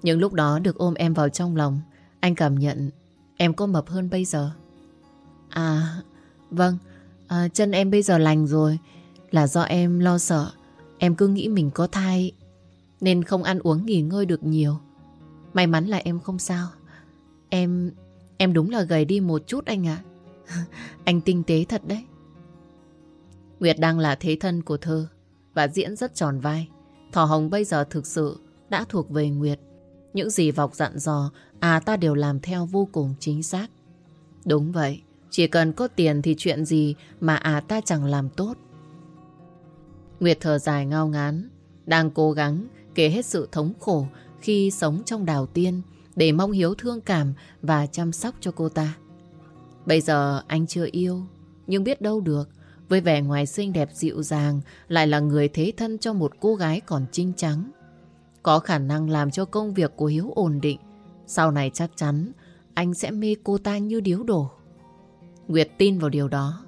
S1: Những lúc đó được ôm em vào trong lòng, anh cảm nhận em có mập hơn bây giờ. À, vâng, à, chân em bây giờ lành rồi, là do em lo sợ. Em cứ nghĩ mình có thai nên không ăn uống nghỉ ngơi được nhiều May mắn là em không sao Em... em đúng là gầy đi một chút anh ạ Anh tinh tế thật đấy. Nguyệt đang là thế thân của thơ Và diễn rất tròn vai. Thỏ Hồng bây giờ thực sự đã thuộc về Nguyệt. Những gì Vọc dặn dò À ta đều làm theo vô cùng chính xác. Đúng vậy, Chỉ cần có tiền thì chuyện gì Mà à ta chẳng làm tốt. Nguyệt thở dài ngao ngán, Đang cố gắng kể hết sự thống khổ khi sống trong đào tiên để mong Hiếu thương cảm và chăm sóc cho cô ta. Bây giờ anh chưa yêu, nhưng biết đâu được, với vẻ ngoài xinh đẹp dịu dàng lại là người thế thân cho một cô gái còn trinh trắng. Có khả năng làm cho công việc của Hiếu ổn định, sau này chắc chắn anh sẽ mê cô ta như điếu đổ. Nguyệt tin vào điều đó.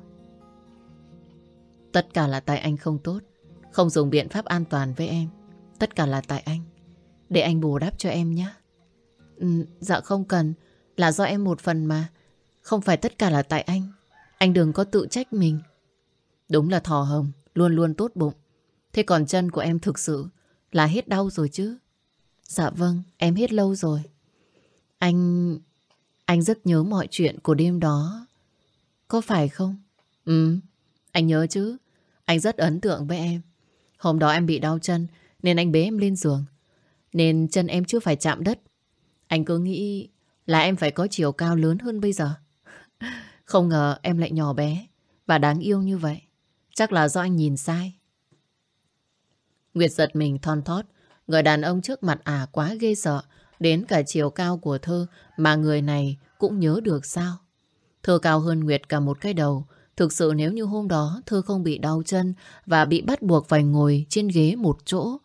S1: Tất cả là tại anh không tốt, không dùng biện pháp an toàn với em. Tất cả là tại anh. Để anh bù đắp cho em nhé. Ừ, dạ không cần. Là do em một phần mà. Không phải tất cả là tại anh. Anh đừng có tự trách mình. Đúng là thò hồng, luôn luôn tốt bụng. Thế còn chân của em thực sự là hết đau rồi chứ? Dạ vâng, em hết lâu rồi. Anh... Anh rất nhớ mọi chuyện của đêm đó. Có phải không? Ừ, anh nhớ chứ. Anh rất ấn tượng với em. Hôm đó em bị đau chân nên anh bế em lên giường Nên chân em chưa phải chạm đất Anh cứ nghĩ là em phải có chiều cao lớn hơn bây giờ không ngờ em lại nhỏ bé Và đáng yêu như vậy Chắc là do anh nhìn sai Nguyệt giật mình thon thót Người đàn ông trước mặt à quá ghê sợ Đến cả chiều cao của thơ mà người này cũng nhớ được sao? Thơ cao hơn Nguyệt cả một cái đầu. Thực sự nếu như hôm đó Thơ không bị đau chân và bị bắt buộc phải ngồi trên ghế một chỗ,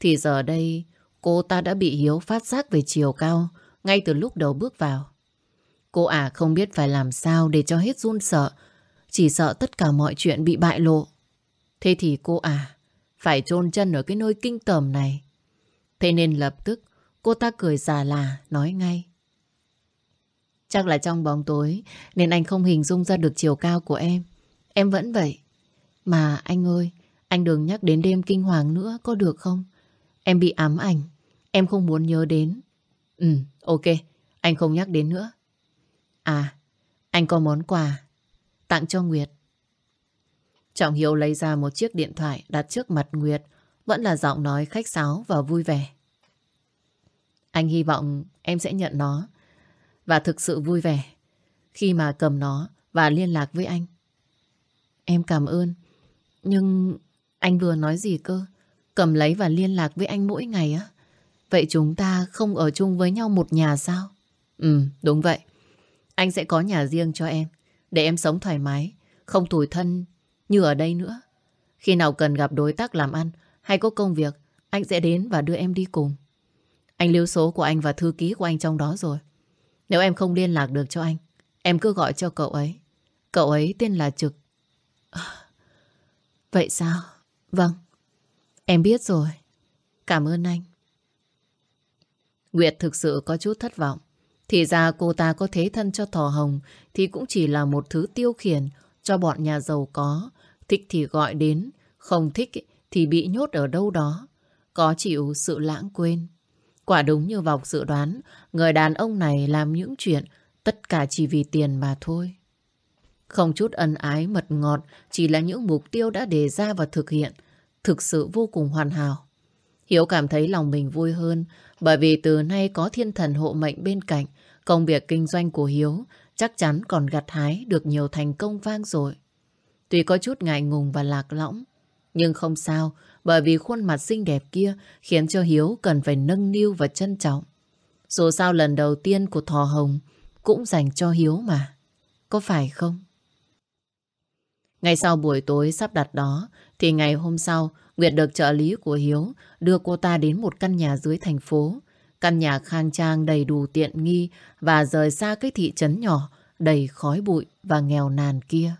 S1: thì giờ đây cô ta đã bị Hiếu phát giác về chiều cao ngay từ lúc đầu bước vào. Cô ả không biết phải làm sao để cho hết run sợ, chỉ sợ tất cả mọi chuyện bị bại lộ. Thế thì cô ả phải chôn chân ở cái nơi kinh tởm này. Thế nên lập tức cô ta cười già là nói ngay. Chắc là trong bóng tối nên anh không hình dung ra được chiều cao của em. Em vẫn vậy. Mà anh ơi, anh đừng nhắc đến đêm kinh hoàng nữa có được không? Em bị ám ảnh. Em không muốn nhớ đến. Ừ, ok. Anh không nhắc đến nữa. À, anh có món quà tặng cho Nguyệt. Trọng Hiếu lấy ra một chiếc điện thoại đặt trước mặt Nguyệt. Vẫn là giọng nói khách sáo và vui vẻ. Anh hy vọng em sẽ nhận nó và thực sự vui vẻ khi mà cầm nó và liên lạc với anh. Em cảm ơn. Nhưng anh vừa nói gì cơ? Cầm lấy và liên lạc với anh mỗi ngày á? Vậy chúng ta không ở chung với nhau một nhà sao? Ừ, đúng vậy. Anh sẽ có nhà riêng cho em. Để em sống thoải mái. Không tủi thân như ở đây nữa. Khi nào cần gặp đối tác làm ăn hay có công việc, anh sẽ đến và đưa em đi cùng. Anh lưu số của anh và thư ký của anh trong đó rồi. Nếu em không liên lạc được cho anh, em cứ gọi cho cậu ấy. Cậu ấy tên là Trực. vậy sao? Vâng, em biết rồi. Cảm ơn anh. Nguyệt thực sự có chút thất vọng. Thì ra cô ta có thế thân cho Thỏ Hồng thì cũng chỉ là một thứ tiêu khiển cho bọn nhà giàu có. Thích thì gọi đến, không thích thì bị nhốt ở đâu đó. Có chịu sự lãng quên. Quả đúng như Vọc dự đoán, người đàn ông này làm những chuyện tất cả chỉ vì tiền mà thôi. Không chút ân ái mật ngọt, chỉ là những mục tiêu đã đề ra và thực hiện, thực sự vô cùng hoàn hảo. Hiếu cảm thấy lòng mình vui hơn, bởi vì từ nay có thiên thần hộ mệnh bên cạnh, công việc kinh doanh của Hiếu chắc chắn còn gặt hái được nhiều thành công vang dội. Tuy có chút ngại ngùng và lạc lõng, nhưng không sao, bởi vì khuôn mặt xinh đẹp kia khiến cho Hiếu cần phải nâng niu và trân trọng. Dù sao lần đầu tiên của Thò Hồng cũng dành cho Hiếu mà. Có phải không? Ngay sau buổi tối sắp đặt đó, thì ngày hôm sau, Nguyệt được trợ lý của Hiếu đưa cô ta đến một căn nhà dưới thành phố. Căn nhà khang trang đầy đủ tiện nghi và rời xa cái thị trấn nhỏ đầy khói bụi và nghèo nàn kia.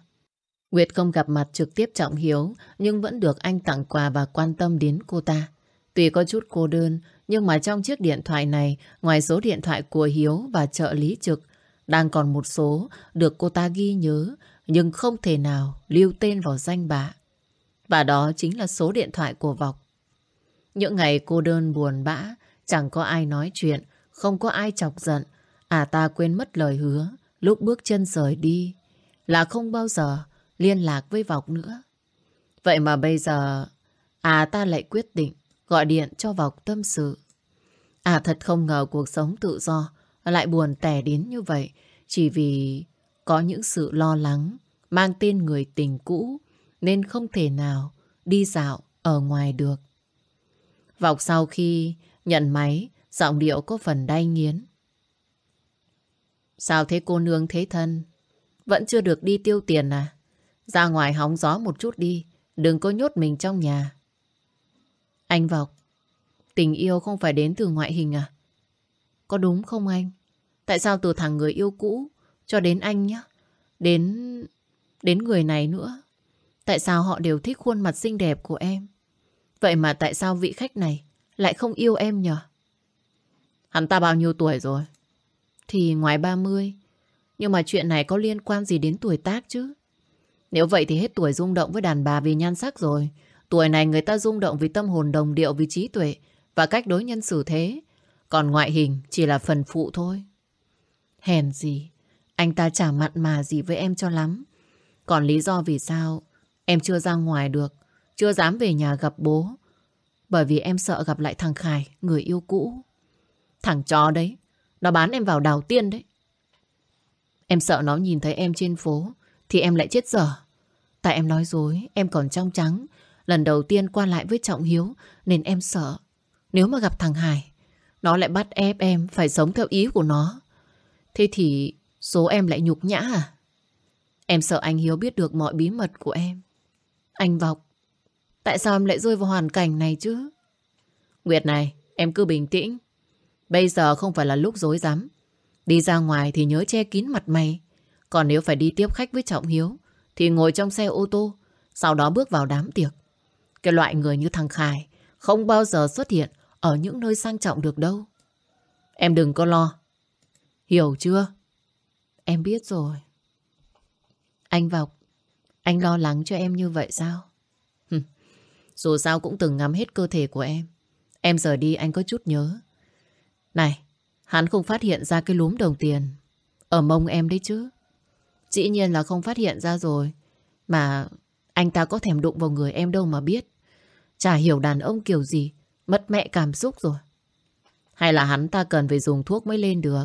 S1: Nguyệt không gặp mặt trực tiếp Trọng Hiếu nhưng vẫn được anh tặng quà và quan tâm đến cô ta. Tuy có chút cô đơn nhưng mà trong chiếc điện thoại này ngoài số điện thoại của Hiếu và trợ lý trực đang còn một số được cô ta ghi nhớ nhưng không thể nào lưu tên vào danh bạ. Và đó chính là số điện thoại của Vọc. Những ngày cô đơn buồn bã chẳng có ai nói chuyện không có ai chọc giận à ta quên mất lời hứa lúc bước chân rời đi là không bao giờ liên lạc với Vọc nữa. Vậy mà bây giờ, à ta lại quyết định gọi điện cho Vọc tâm sự. À thật không ngờ cuộc sống tự do lại buồn tẻ đến như vậy chỉ vì có những sự lo lắng mang tên người tình cũ nên không thể nào đi dạo ở ngoài được. Vọc sau khi nhận máy, giọng điệu có phần đay nghiến. Sao thế cô nương thế thân? Vẫn chưa được đi tiêu tiền à? Ra ngoài hóng gió một chút đi, đừng có nhốt mình trong nhà. Anh Vọc, tình yêu không phải đến từ ngoại hình à? Có đúng không anh? Tại sao từ thằng người yêu cũ cho đến anh nhé, đến đến người này nữa? Tại sao họ đều thích khuôn mặt xinh đẹp của em? Vậy mà tại sao vị khách này lại không yêu em nhở? Hắn ta bao nhiêu tuổi rồi? Thì ngoài 30. Nhưng mà chuyện này có liên quan gì đến tuổi tác chứ? Nếu vậy thì hết tuổi rung động với đàn bà vì nhan sắc rồi. Tuổi này người ta rung động vì tâm hồn đồng điệu vì trí tuệ và cách đối nhân xử thế. Còn ngoại hình chỉ là phần phụ thôi. Hèn gì, anh ta chả mặn mà gì với em cho lắm. Còn lý do vì sao em chưa ra ngoài được, chưa dám về nhà gặp bố. Bởi vì em sợ gặp lại thằng Khải, người yêu cũ. Thằng chó đấy, nó bán em vào đào tiên đấy. Em sợ nó nhìn thấy em trên phố thì em lại chết dở. Tại em nói dối, em còn trong trắng. Lần đầu tiên qua lại với Trọng Hiếu nên em sợ. Nếu mà gặp thằng Hải, Nó lại bắt ép em phải sống theo ý của nó. Thế thì số em lại nhục nhã à? Em sợ anh Hiếu biết được mọi bí mật của em. Anh Vọc, tại sao em lại rơi vào hoàn cảnh này chứ? Nguyệt này, em cứ bình tĩnh. Bây giờ không phải là lúc dối rắm Đi ra ngoài thì nhớ che kín mặt mày. Còn nếu phải đi tiếp khách với Trọng Hiếu, thì ngồi trong xe ô tô, sau đó bước vào đám tiệc. Cái loại người như thằng Khải không bao giờ xuất hiện ở những nơi sang trọng được đâu. Em đừng có lo. Hiểu chưa? Em biết rồi. Anh Vọc, anh lo lắng cho em như vậy sao? Dù sao cũng từng ngắm hết cơ thể của em. Em giờ đi anh có chút nhớ. Này, hắn không phát hiện ra cái lúm đồng tiền ở mông em đấy chứ. Dĩ nhiên là không phát hiện ra rồi. Mà anh ta có thèm đụng vào người em đâu mà biết. Chả hiểu đàn ông kiểu gì, mất mẹ cảm xúc rồi. Hay là hắn ta cần phải dùng thuốc mới lên được.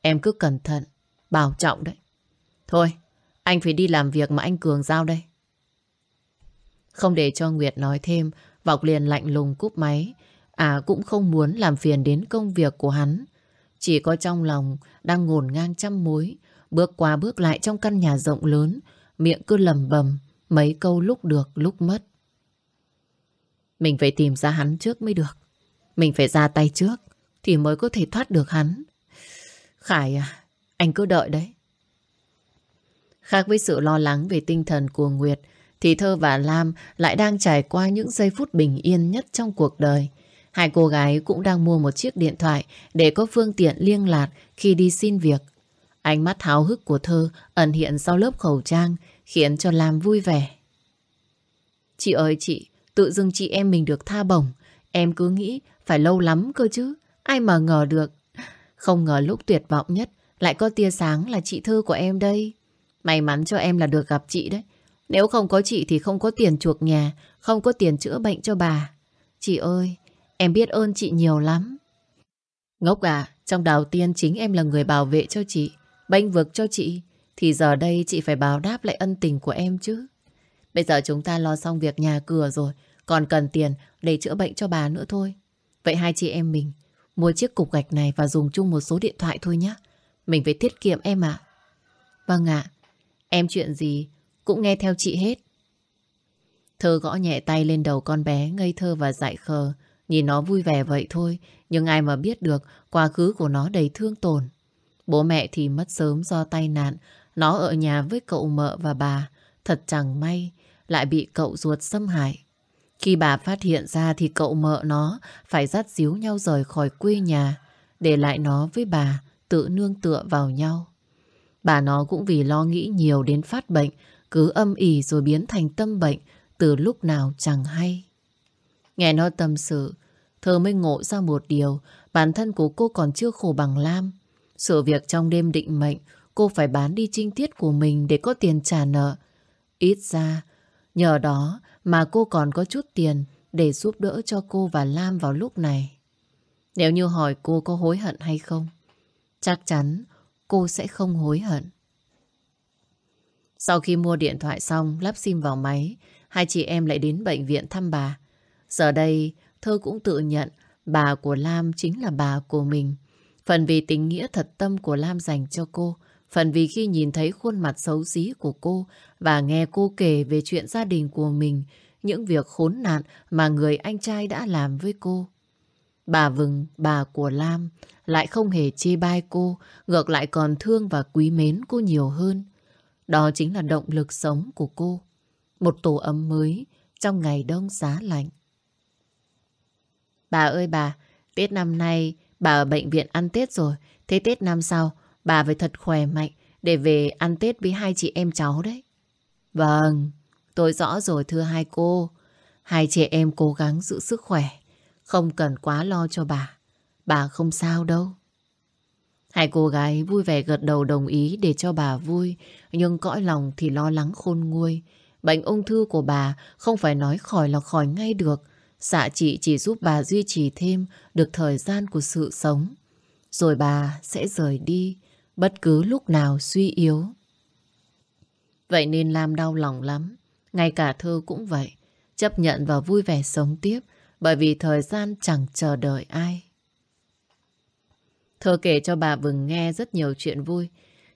S1: Em cứ cẩn thận, bảo trọng đấy. Thôi, anh phải đi làm việc mà anh Cường giao đây. Không để cho Nguyệt nói thêm, Vọc liền lạnh lùng cúp máy. À cũng không muốn làm phiền đến công việc của hắn. Chỉ có trong lòng đang ngổn ngang trăm mối, bước qua bước lại trong căn nhà rộng lớn, miệng cứ lầm bầm mấy câu lúc được lúc mất. Mình phải tìm ra hắn trước mới được. Mình phải ra tay trước thì mới có thể thoát được hắn. Khải à, anh cứ đợi đấy. Khác với sự lo lắng về tinh thần của Nguyệt, thì Thơ và Lam lại đang trải qua những giây phút bình yên nhất trong cuộc đời. Hai cô gái cũng đang mua một chiếc điện thoại để có phương tiện liên lạc khi đi xin việc. Ánh mắt háo hức của Thơ ẩn hiện sau lớp khẩu trang khiến cho Lam vui vẻ. Chị ơi chị, tự dưng chị em mình được tha bổng. Em cứ nghĩ phải lâu lắm cơ chứ. Ai mà ngờ được. Không ngờ lúc tuyệt vọng nhất lại có tia sáng là chị thư của em đây. May mắn cho em là được gặp chị đấy. Nếu không có chị thì không có tiền chuộc nhà, không có tiền chữa bệnh cho bà. Chị ơi, em biết ơn chị nhiều lắm. Ngốc à, trong đầu tiên chính em là người bảo vệ cho chị, bênh vực cho chị. Thì giờ đây chị phải báo đáp lại ân tình của em chứ. Bây giờ chúng ta lo xong việc nhà cửa rồi, còn cần tiền để chữa bệnh cho bà nữa thôi. Vậy hai chị em mình mua chiếc cục gạch này và dùng chung một số điện thoại thôi nhé. Mình phải tiết kiệm em ạ. Vâng ạ, em chuyện gì cũng nghe theo chị hết. Thơ gõ nhẹ tay lên đầu con bé ngây thơ và dại khờ. Nhìn nó vui vẻ vậy thôi, nhưng ai mà biết được quá khứ của nó đầy thương tổn. Bố mẹ thì mất sớm do tai nạn, nó ở nhà với cậu mợ và bà. Thật chẳng may, lại bị cậu ruột xâm hại. Khi bà phát hiện ra thì cậu mợ nó phải dắt díu nhau rời khỏi quê nhà, để lại nó với bà tự nương tựa vào nhau. Bà nó cũng vì lo nghĩ nhiều đến phát bệnh cứ âm ỉ rồi biến thành tâm bệnh từ lúc nào chẳng hay. Nghe nó tâm sự, thơ mới ngộ ra một điều, bản thân của cô còn chưa khổ bằng Lam. Sự việc trong đêm định mệnh, cô phải bán đi trinh tiết của mình để có tiền trả nợ. Ít ra, nhờ đó mà cô còn có chút tiền để giúp đỡ cho cô và Lam vào lúc này. Nếu như hỏi cô có hối hận hay không, chắc chắn cô sẽ không hối hận. Sau khi mua điện thoại xong, lắp sim vào máy, hai chị em lại đến bệnh viện thăm bà. Giờ đây, Thơ cũng tự nhận bà của Lam chính là bà của mình. Phần vì tình nghĩa thật tâm của Lam dành cho cô, phần vì khi nhìn thấy khuôn mặt xấu xí của cô và nghe cô kể về chuyện gia đình của mình, những việc khốn nạn mà người anh trai đã làm với cô. Bà Vừng, bà của Lam, lại không hề chê bai cô, ngược lại còn thương và quý mến cô nhiều hơn. Đó chính là động lực sống của cô. Một tổ ấm mới trong ngày đông giá lạnh. Bà ơi bà, Tết năm nay bà ở bệnh viện ăn Tết rồi. Thế Tết năm sau, bà phải thật khỏe mạnh để về ăn Tết với hai chị em cháu đấy. Vâng, tôi rõ rồi thưa hai cô. Hai chị em cố gắng giữ sức khỏe. Không cần quá lo cho bà. Bà không sao đâu. Hai cô gái vui vẻ gật đầu đồng ý để cho bà vui, nhưng cõi lòng thì lo lắng khôn nguôi. Bệnh ung thư của bà không phải nói khỏi là khỏi ngay được. xạ trị chỉ giúp bà duy trì thêm được thời gian của sự sống. Rồi bà sẽ rời đi bất cứ lúc nào suy yếu. Vậy nên Lam đau lòng lắm. Ngay cả thơ cũng vậy. Chấp nhận và vui vẻ sống tiếp bởi vì thời gian chẳng chờ đợi ai. Thơ kể cho bà Vừng nghe rất nhiều chuyện vui.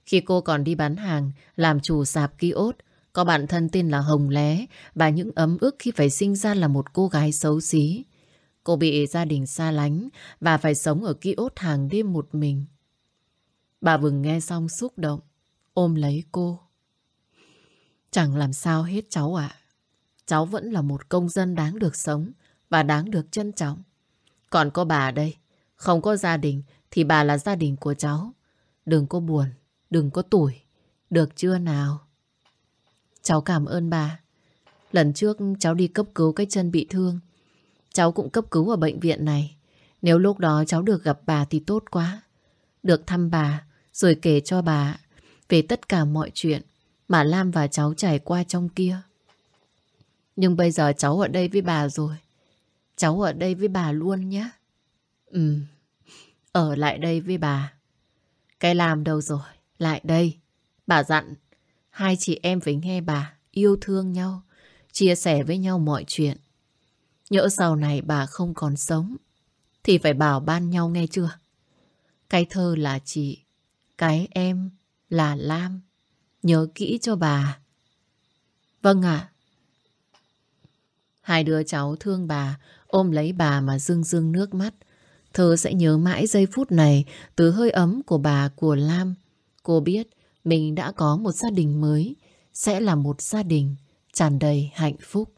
S1: Khi cô còn đi bán hàng, làm chủ sạp ký ốt, có bạn thân tên là Hồng Lé và những ấm ức khi phải sinh ra là một cô gái xấu xí. Cô bị gia đình xa lánh và phải sống ở ký ốt hàng đêm một mình. Bà Vừng nghe xong xúc động, ôm lấy cô. Chẳng làm sao hết cháu ạ. Cháu vẫn là một công dân đáng được sống và đáng được trân trọng. Còn có bà đây, không có gia đình thì bà là gia đình của cháu. Đừng có buồn, đừng có tủi, Được chưa nào? Cháu cảm ơn bà. Lần trước cháu đi cấp cứu cái chân bị thương. Cháu cũng cấp cứu ở bệnh viện này. Nếu lúc đó cháu được gặp bà thì tốt quá. Được thăm bà, rồi kể cho bà về tất cả mọi chuyện mà Lam và cháu trải qua trong kia. Nhưng bây giờ cháu ở đây với bà rồi. Cháu ở đây với bà luôn nhé. Ừ, ở lại đây với bà. Cái làm đâu rồi? Lại đây. Bà dặn, hai chị em phải nghe bà, yêu thương nhau, chia sẻ với nhau mọi chuyện. Nhỡ sau này bà không còn sống, thì phải bảo ban nhau nghe chưa? Cái thơ là chị, cái em là Lam. Nhớ kỹ cho bà. Vâng ạ. Hai đứa cháu thương bà, ôm lấy bà mà rưng rưng nước mắt. Thơ sẽ nhớ mãi giây phút này từ hơi ấm của bà, của Lam. Cô biết mình đã có một gia đình mới, sẽ là một gia đình tràn đầy hạnh phúc.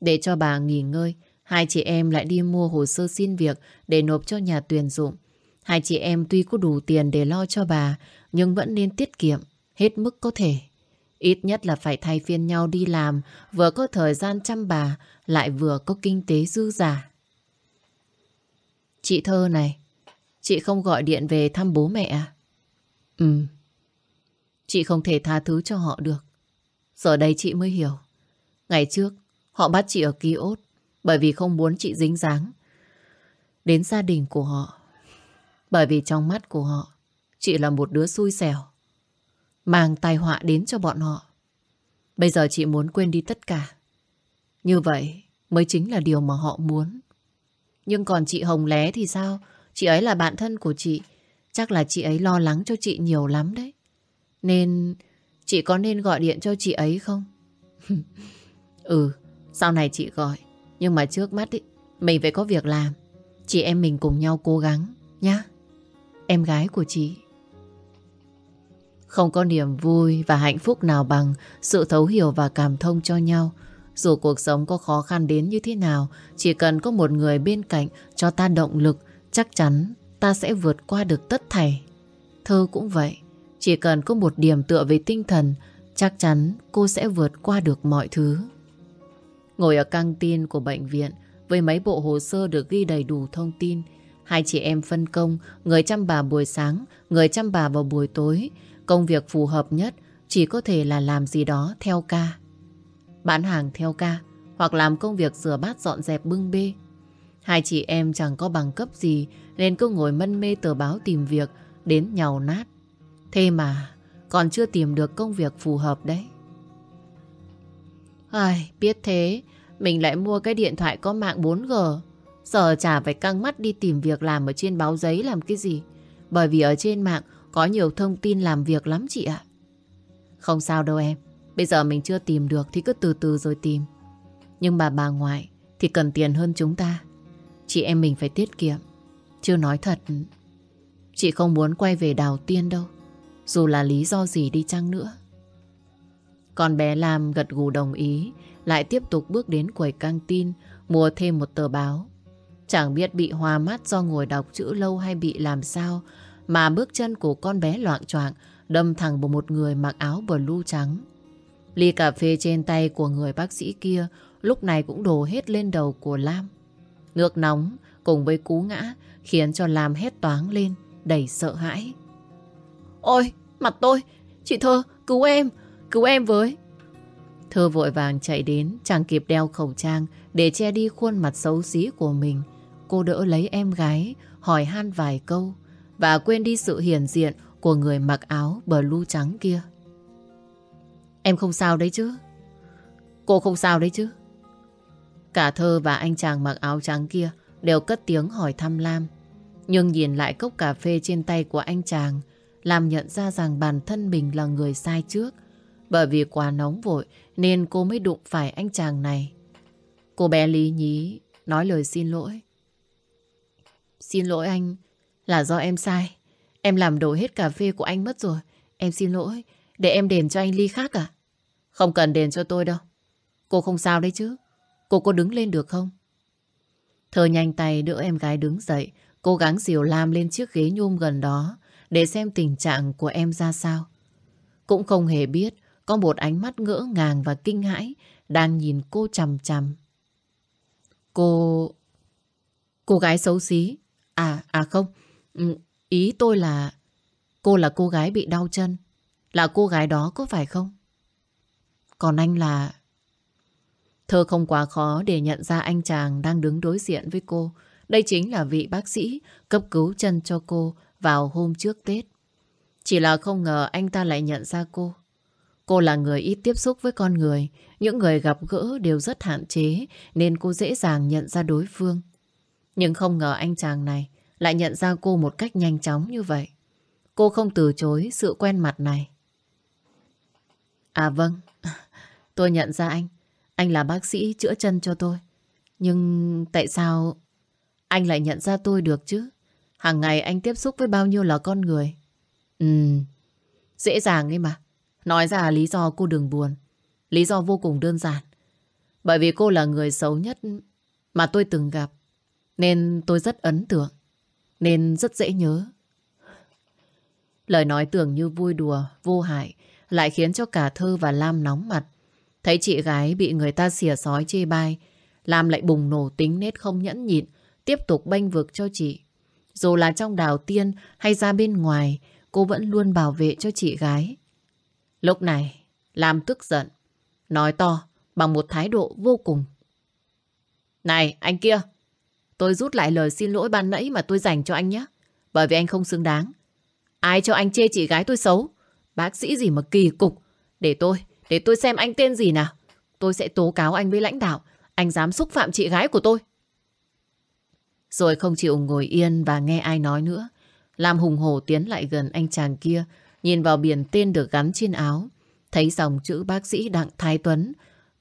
S1: Để cho bà nghỉ ngơi, hai chị em lại đi mua hồ sơ xin việc để nộp cho nhà tuyển dụng. Hai chị em tuy có đủ tiền để lo cho bà, nhưng vẫn nên tiết kiệm hết mức có thể. Ít nhất là phải thay phiên nhau đi làm, vừa có thời gian chăm bà, lại vừa có kinh tế dư giả. Chị Thơ này, chị không gọi điện về thăm bố mẹ à? Ừ. Chị không thể tha thứ cho họ được. Giờ đây chị mới hiểu. Ngày trước, họ bắt chị ở ký ốt bởi vì không muốn chị dính dáng đến gia đình của họ. Bởi vì trong mắt của họ, chị là một đứa xui xẻo, mang tai họa đến cho bọn họ. Bây giờ chị muốn quên đi tất cả. Như vậy mới chính là điều mà họ muốn. Nhưng còn chị Hồng Lé thì sao? Chị ấy là bạn thân của chị. Chắc là chị ấy lo lắng cho chị nhiều lắm đấy. Nên chị có nên gọi điện cho chị ấy không? ừ, sau này chị gọi. Nhưng mà trước mắt ý, mình phải có việc làm. Chị em mình cùng nhau cố gắng nhá. Em gái của chị. Không có niềm vui và hạnh phúc nào bằng sự thấu hiểu và cảm thông cho nhau. Dù cuộc sống có khó khăn đến như thế nào, chỉ cần có một người bên cạnh cho ta động lực, chắc chắn ta sẽ vượt qua được tất thảy. Thơ cũng vậy, chỉ cần có một điểm tựa về tinh thần, chắc chắn cô sẽ vượt qua được mọi thứ. Ngồi ở căng tin của bệnh viện, với mấy bộ hồ sơ được ghi đầy đủ thông tin, hai chị em phân công, người chăm bà buổi sáng, người chăm bà vào buổi tối. Công việc phù hợp nhất chỉ có thể là làm gì đó theo ca. Bán hàng theo ca, hoặc làm công việc rửa bát dọn dẹp bưng bê. Hai chị em chẳng có bằng cấp gì nên cứ ngồi mân mê tờ báo tìm việc đến nhàu nát. Thế mà còn chưa tìm được công việc phù hợp đấy. Ai, biết thế, mình lại mua cái điện thoại có mạng 4G. Giờ chả phải căng mắt đi tìm việc làm ở trên báo giấy làm cái gì. Bởi vì ở trên mạng có nhiều thông tin làm việc lắm chị ạ. Không sao đâu em. Bây giờ mình chưa tìm được thì cứ từ từ rồi tìm. Nhưng mà bà ngoại thì cần tiền hơn chúng ta. Chị em mình phải tiết kiệm. Chưa nói thật, chị không muốn quay về đào tiên đâu. Dù là lý do gì đi chăng nữa. Còn bé Lam gật gù đồng ý, lại tiếp tục bước đến quầy căng tin, mua thêm một tờ báo. Chẳng biết bị hoa mắt do ngồi đọc chữ lâu hay bị làm sao, mà bước chân của con bé loạn choạng đâm thẳng vào một người mặc áo blue trắng. Ly cà phê trên tay của người bác sĩ kia lúc này cũng đổ hết lên đầu của Lam. Nước nóng cùng với cú ngã khiến cho Lam hét toáng lên, đầy sợ hãi. Ôi, mặt tôi! Chị Thơ, cứu em! Cứu em với! Thơ vội vàng chạy đến, chẳng kịp đeo khẩu trang để che đi khuôn mặt xấu xí của mình. Cô đỡ lấy em gái, hỏi han vài câu và quên đi sự hiển diện của người mặc áo blue trắng kia. Em không sao đấy chứ? Cô không sao đấy chứ? Cả thơ và anh chàng mặc áo trắng kia đều cất tiếng hỏi thăm Lam. Nhưng nhìn lại cốc cà phê trên tay của anh chàng, làm nhận ra rằng bản thân mình là người sai trước. Bởi vì quá nóng vội nên cô mới đụng phải anh chàng này. Cô bé lý nhí nói lời xin lỗi. Xin lỗi anh, là do em sai. Em làm đổ hết cà phê của anh mất rồi. Em xin lỗi, để em đền cho anh ly khác à? Không cần đền cho tôi đâu. Cô không sao đấy chứ. Cô có đứng lên được không? Thơ nhanh tay đỡ em gái đứng dậy, cố gắng dìu Lam lên chiếc ghế nhôm gần đó để xem tình trạng của em ra sao. Cũng không hề biết có một ánh mắt ngỡ ngàng và kinh hãi đang nhìn cô chằm chằm. Cô... Cô gái xấu xí. À, à không. Ừ, ý tôi là... Cô là cô gái bị đau chân. Là cô gái đó có phải không? Còn anh là... Thơ không quá khó để nhận ra anh chàng đang đứng đối diện với cô. Đây chính là vị bác sĩ cấp cứu chân cho cô vào hôm trước Tết. Chỉ là không ngờ anh ta lại nhận ra cô. Cô là người ít tiếp xúc với con người. Những người gặp gỡ đều rất hạn chế nên cô dễ dàng nhận ra đối phương. Nhưng không ngờ anh chàng này lại nhận ra cô một cách nhanh chóng như vậy. Cô không từ chối sự quen mặt này. À vâng, tôi nhận ra anh. Anh là bác sĩ chữa chân cho tôi. Nhưng tại sao anh lại nhận ra tôi được chứ? Hàng ngày anh tiếp xúc với bao nhiêu là con người. Ừ, dễ dàng ấy mà. Nói ra lý do cô đừng buồn. Lý do vô cùng đơn giản. Bởi vì cô là người xấu nhất mà tôi từng gặp. Nên tôi rất ấn tượng. Nên rất dễ nhớ. Lời nói tưởng như vui đùa, vô hại, lại khiến cho cả Thơ và Lam nóng mặt. Thấy chị gái bị người ta xỉa sói chê bai, Lam lại bùng nổ tính nết không nhẫn nhịn, tiếp tục bênh vực cho chị. Dù là trong đào tiên hay ra bên ngoài, cô vẫn luôn bảo vệ cho chị gái. Lúc này, Lam tức giận, nói to bằng một thái độ vô cùng. Này, anh kia, tôi rút lại lời xin lỗi ban nãy mà tôi dành cho anh nhé. Bởi vì anh không xứng đáng. Ai cho anh chê chị gái tôi xấu? Bác sĩ gì mà kỳ cục. Để tôi, để tôi xem anh tên gì nào. Tôi sẽ tố cáo anh với lãnh đạo. Anh dám xúc phạm chị gái của tôi. Rồi không chịu ngồi yên và nghe ai nói nữa. Lam hùng hổ tiến lại gần anh chàng kia. Nhìn vào biển tên được gắn trên áo. Thấy dòng chữ bác sĩ Đặng Thái Tuấn.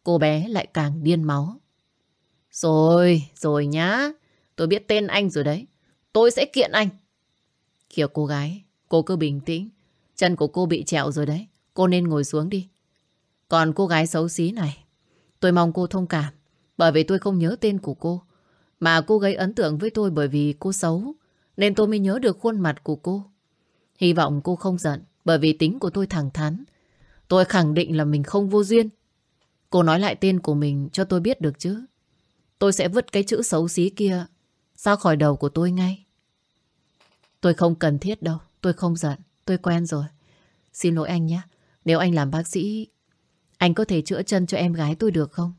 S1: Cô bé lại càng điên máu. Rồi, rồi nhá. Tôi biết tên anh rồi đấy. Tôi sẽ kiện anh. Kìa cô gái, cô cứ bình tĩnh. Chân của cô bị trẹo rồi đấy. Cô nên ngồi xuống đi. Còn cô gái xấu xí này, tôi mong cô thông cảm. Bởi vì tôi không nhớ tên của cô. Mà cô gây ấn tượng với tôi bởi vì cô xấu. Nên tôi mới nhớ được khuôn mặt của cô. Hy vọng cô không giận. Bởi vì tính của tôi thẳng thắn. Tôi khẳng định là mình không vô duyên. Cô nói lại tên của mình cho tôi biết được chứ. Tôi sẽ vứt cái chữ xấu xí kia ra khỏi đầu của tôi ngay. Tôi không cần thiết đâu. Tôi không giận. Tôi quen rồi. Xin lỗi anh nhé. Nếu anh làm bác sĩ, anh có thể chữa chân cho em gái tôi được không?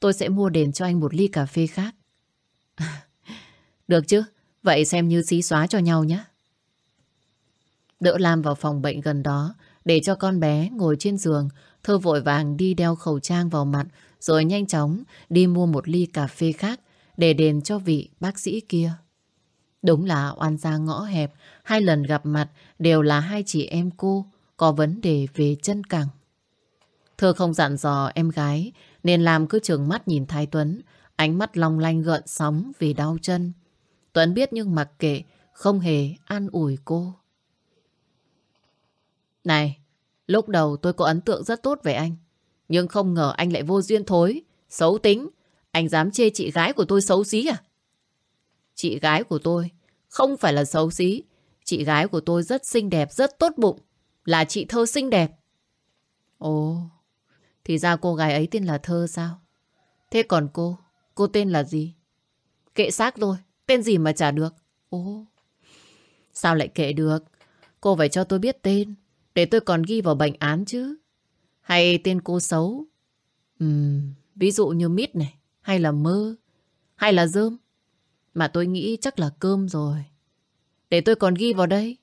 S1: Tôi sẽ mua đền cho anh một ly cà phê khác. được chứ. Vậy xem như xí xóa cho nhau nhé. Đỡ Lam vào phòng bệnh gần đó để cho con bé ngồi trên giường. Thơ vội vàng đi đeo khẩu trang vào mặt rồi nhanh chóng đi mua một ly cà phê khác để đền cho vị bác sĩ kia. Đúng là oan gia ngõ hẹp, hai lần gặp mặt đều là hai chị em cô có vấn đề về chân cẳng. thưa không dặn dò em gái nên làm cứ trường mắt nhìn Thái Tuấn, ánh mắt long lanh gợn sóng vì đau chân. Tuấn biết nhưng mặc kệ, không hề an ủi cô. Này, lúc đầu tôi có ấn tượng rất tốt về anh. Nhưng không ngờ anh lại vô duyên thối, xấu tính. Anh dám chê chị gái của tôi xấu xí à? Chị gái của tôi không phải là xấu xí. Chị gái của tôi rất xinh đẹp, rất tốt bụng. Là chị Thơ xinh đẹp. Ồ, thì ra cô gái ấy tên là Thơ sao? Thế còn cô, cô tên là gì? Kệ xác thôi, tên gì mà trả được? Ồ, sao lại kệ được? Cô phải cho tôi biết tên, để tôi còn ghi vào bệnh án chứ. Hay tên cô xấu? Ừm, ví dụ như Mít này, hay là Mơ, hay là Dơm. Mà tôi nghĩ chắc là cơm rồi. Để tôi còn ghi vào đây.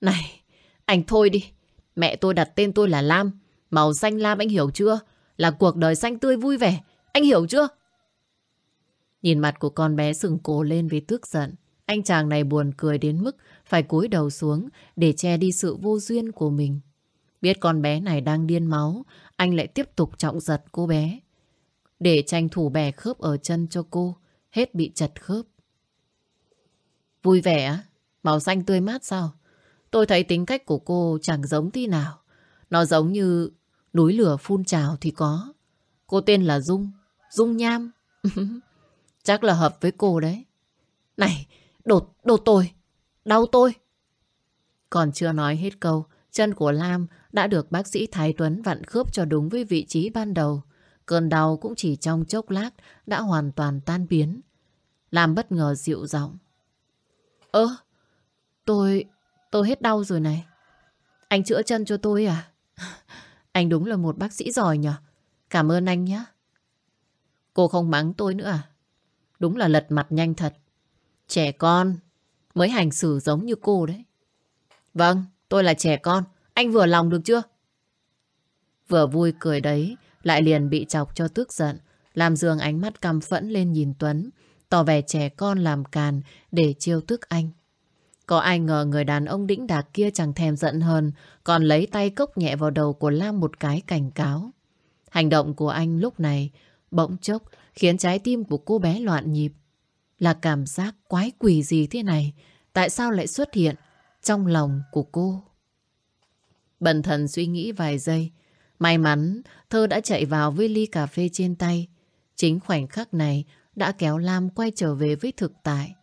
S1: Này, anh thôi đi. Mẹ tôi đặt tên tôi là Lam. Màu xanh lam anh hiểu chưa? Là cuộc đời xanh tươi vui vẻ. Anh hiểu chưa? Nhìn mặt của con bé sừng cổ lên vì tức giận. Anh chàng này buồn cười đến mức phải cúi đầu xuống để che đi sự vô duyên của mình. Biết con bé này đang điên máu, anh lại tiếp tục trọng giật cô bé. Để tranh thủ bè khớp ở chân cho cô, hết bị chật khớp. Vui vẻ á? Màu xanh tươi mát sao? Tôi thấy tính cách của cô chẳng giống tí nào. Nó giống như núi lửa phun trào thì có. Cô tên là Dung, Dung Nham. Chắc là hợp với cô đấy. Này, đột, đột tôi, đau tôi. Còn chưa nói hết câu, chân của Lam đã được bác sĩ Thái Tuấn vặn khớp cho đúng với vị trí ban đầu. Cơn đau cũng chỉ trong chốc lát đã hoàn toàn tan biến. làm bất ngờ dịu giọng. Ơ, tôi, tôi hết đau rồi này. Anh chữa chân cho tôi à? Anh đúng là một bác sĩ giỏi nhỉ? Cảm ơn anh nhé. Cô không mắng tôi nữa à? Đúng là lật mặt nhanh thật. Trẻ con mới hành xử giống như cô đấy. Vâng, tôi là trẻ con. Anh vừa lòng được chưa? Vừa vui cười đấy, lại liền bị chọc cho tức giận. Làm Dương ánh mắt căm phẫn lên nhìn Tuấn, tỏ vẻ trẻ con làm càn để chiêu tức anh. Có ai ngờ người đàn ông đĩnh đạc kia chẳng thèm giận hơn, còn lấy tay cốc nhẹ vào đầu của Lam một cái cảnh cáo. Hành động của anh lúc này bỗng chốc khiến trái tim của cô bé loạn nhịp. Là cảm giác quái quỷ gì thế này? Tại sao lại xuất hiện trong lòng của cô? Bần thần suy nghĩ vài giây. May mắn Thơ đã chạy vào với ly cà phê trên tay. Chính khoảnh khắc này đã kéo Lam quay trở về với thực tại.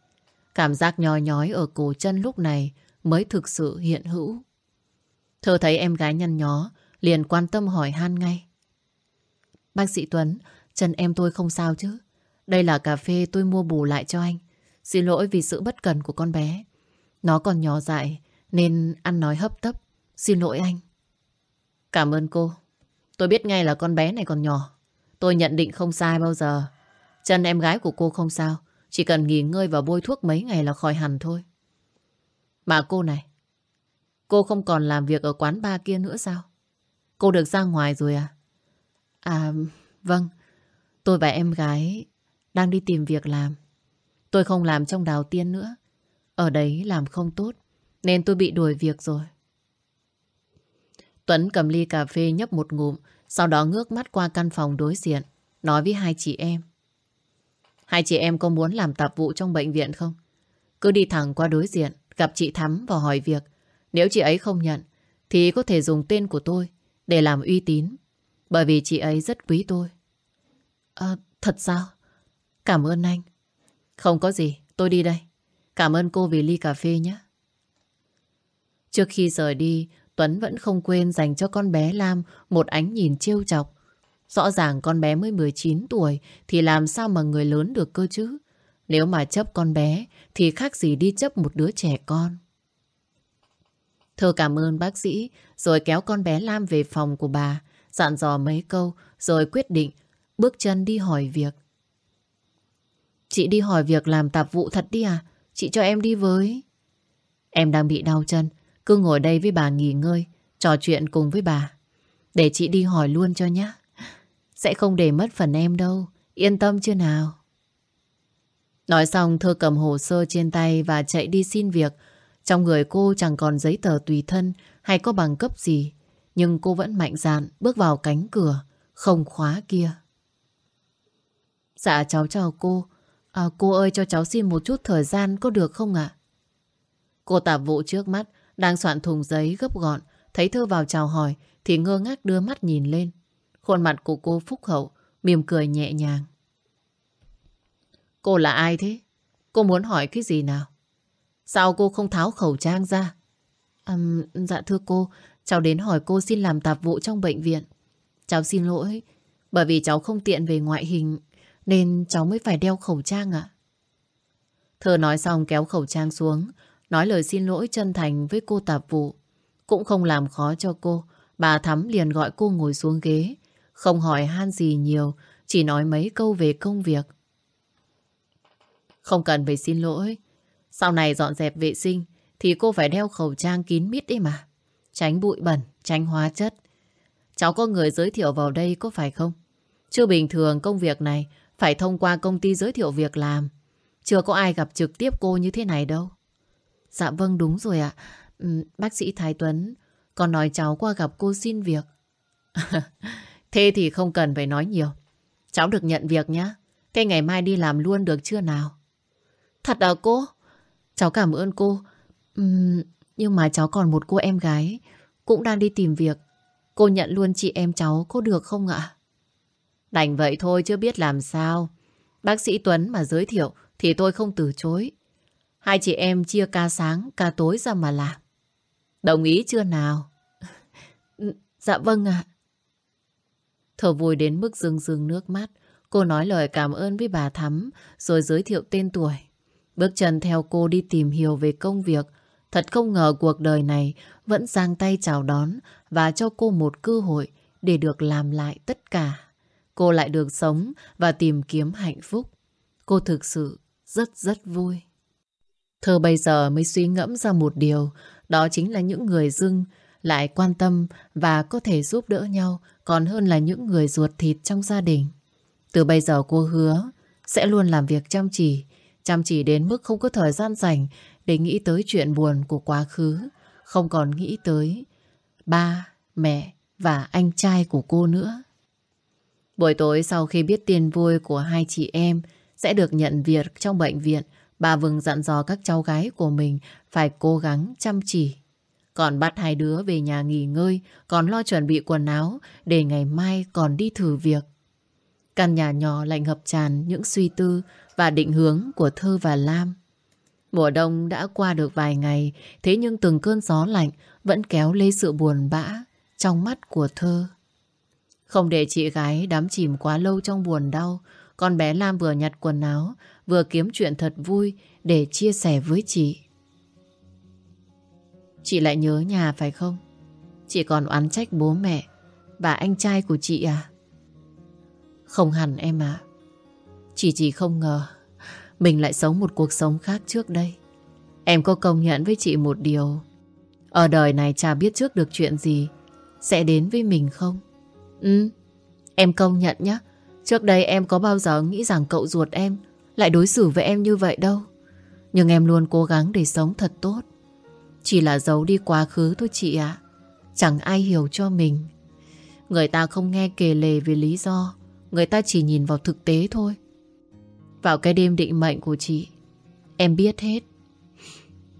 S1: Cảm giác nhói nhói ở cổ chân lúc này mới thực sự hiện hữu. Thơ thấy em gái nhăn nhó, liền quan tâm hỏi han ngay. Bác sĩ Tuấn, chân em tôi không sao chứ? Đây là cà phê tôi mua bù lại cho anh. Xin lỗi vì sự bất cần của con bé. Nó còn nhỏ dại nên ăn nói hấp tấp. Xin lỗi anh. Cảm ơn cô. Tôi biết ngay là con bé này còn nhỏ. Tôi nhận định không sai bao giờ. Chân em gái của cô không sao. Chỉ cần nghỉ ngơi và bôi thuốc mấy ngày là khỏi hẳn thôi. Mà cô này, cô không còn làm việc ở quán bar kia nữa sao? Cô được ra ngoài rồi à? À, vâng. Tôi và em gái đang đi tìm việc làm. Tôi không làm trong đào tiên nữa. Ở đấy làm không tốt, nên tôi bị đuổi việc rồi. Tuấn cầm ly cà phê nhấp một ngụm, sau đó ngước mắt qua căn phòng đối diện, nói với hai chị em. Hai chị em có muốn làm tạp vụ trong bệnh viện không? Cứ đi thẳng qua đối diện, gặp chị Thắm và hỏi việc. Nếu chị ấy không nhận, thì có thể dùng tên của tôi để làm uy tín. Bởi vì chị ấy rất quý tôi. À, thật sao? Cảm ơn anh. Không có gì, tôi đi đây. Cảm ơn cô vì ly cà phê nhé. Trước khi rời đi, Tuấn vẫn không quên dành cho con bé Lam một ánh nhìn trêu chọc. Rõ ràng con bé mới 19 tuổi thì làm sao mà người lớn được cơ chứ? Nếu mà chấp con bé thì khác gì đi chấp một đứa trẻ con. Thơ cảm ơn bác sĩ rồi kéo con bé Lam về phòng của bà, dặn dò mấy câu rồi quyết định bước chân đi hỏi việc. Chị đi hỏi việc làm tạp vụ thật đi à? Chị cho em đi với. Em đang bị đau chân, cứ ngồi đây với bà nghỉ ngơi, trò chuyện cùng với bà. Để chị đi hỏi luôn cho nhé. Sẽ không để mất phần em đâu, yên tâm chưa nào. Nói xong Thơ cầm hồ sơ trên tay và chạy đi xin việc. Trong người cô chẳng còn giấy tờ tùy thân hay có bằng cấp gì. Nhưng cô vẫn mạnh dạn bước vào cánh cửa, không khóa kia. Dạ cháu chào cô. À, cô ơi cho cháu xin một chút thời gian có được không ạ? Cô tạp vụ trước mắt đang soạn thùng giấy gấp gọn. Thấy thư vào chào hỏi thì ngơ ngác đưa mắt nhìn lên. Khuôn mặt của cô phúc hậu, mỉm cười nhẹ nhàng. Cô là ai thế? Cô muốn hỏi cái gì nào? Sao cô không tháo khẩu trang ra? À, dạ thưa cô, cháu đến hỏi cô xin làm tạp vụ trong bệnh viện. Cháu xin lỗi, bởi vì cháu không tiện về ngoại hình nên cháu mới phải đeo khẩu trang ạ. Thơ nói xong kéo khẩu trang xuống, nói lời xin lỗi chân thành với cô tạp vụ. Cũng không làm khó cho cô, bà Thắm liền gọi cô ngồi xuống ghế, không hỏi han gì nhiều, chỉ nói mấy câu về công việc. Không cần phải xin lỗi. Sau này dọn dẹp vệ sinh thì cô phải đeo khẩu trang kín mít đi mà. Tránh bụi bẩn, tránh hóa chất. Cháu có người giới thiệu vào đây có phải không? Chưa bình thường công việc này phải thông qua công ty giới thiệu việc làm. Chưa có ai gặp trực tiếp cô như thế này đâu. Dạ vâng đúng rồi ạ. Ừ, bác sĩ Thái Tuấn còn nói cháu qua gặp cô xin việc. Thế thì không cần phải nói nhiều. Cháu được nhận việc nhá. Thế ngày mai đi làm luôn được chưa nào? Thật à cô? Cháu cảm ơn cô. Uhm, nhưng mà cháu còn một cô em gái cũng đang đi tìm việc. Cô nhận luôn chị em cháu có được không ạ? Đành vậy thôi chứ biết làm sao. Bác sĩ Tuấn mà giới thiệu thì tôi không từ chối. Hai chị em chia ca sáng, ca tối ra mà làm. Đồng ý chưa nào? dạ vâng ạ. Thở vui đến mức rưng rưng nước mắt. Cô nói lời cảm ơn với bà Thắm rồi giới thiệu tên tuổi. Bước chân theo cô đi tìm hiểu về công việc. Thật không ngờ cuộc đời này vẫn giang tay chào đón và cho cô một cơ hội để được làm lại tất cả. Cô lại được sống và tìm kiếm hạnh phúc. Cô thực sự rất rất vui. Thơ bây giờ mới suy ngẫm ra một điều, đó chính là những người dưng lại quan tâm và có thể giúp đỡ nhau còn hơn là những người ruột thịt trong gia đình. Từ bây giờ cô hứa sẽ luôn làm việc chăm chỉ, chăm chỉ đến mức không có thời gian dành để nghĩ tới chuyện buồn của quá khứ, không còn nghĩ tới ba, mẹ và anh trai của cô nữa. Buổi tối sau khi biết tin vui của hai chị em sẽ được nhận việc trong bệnh viện, bà Vừng dặn dò các cháu gái của mình phải cố gắng chăm chỉ. Còn bắt hai đứa về nhà nghỉ ngơi, còn lo chuẩn bị quần áo để ngày mai còn đi thử việc. Căn nhà nhỏ lạnh ngập tràn những suy tư và định hướng của Thơ và Lam. Mùa đông đã qua được vài ngày, thế nhưng từng cơn gió lạnh vẫn kéo lê sự buồn bã trong mắt của Thơ. Không để chị gái đắm chìm quá lâu trong buồn đau, con bé Lam vừa nhặt quần áo, vừa kiếm chuyện thật vui để chia sẻ với chị. Chị lại nhớ nhà phải không? Chị còn oán trách bố mẹ và anh trai của chị à? Không hẳn em ạ. Chị chỉ không ngờ mình lại sống một cuộc sống khác trước đây. Em có công nhận với chị một điều. Ở đời này chả biết trước được chuyện gì sẽ đến với mình không? Ừ, em công nhận nhé. Trước đây em có bao giờ nghĩ rằng cậu ruột em lại đối xử với em như vậy đâu. Nhưng em luôn cố gắng để sống thật tốt. Chỉ là giấu đi quá khứ thôi chị ạ. Chẳng ai hiểu cho mình. Người ta không nghe kể lề về lý do. Người ta chỉ nhìn vào thực tế thôi. Vào cái đêm định mệnh của chị, em biết hết.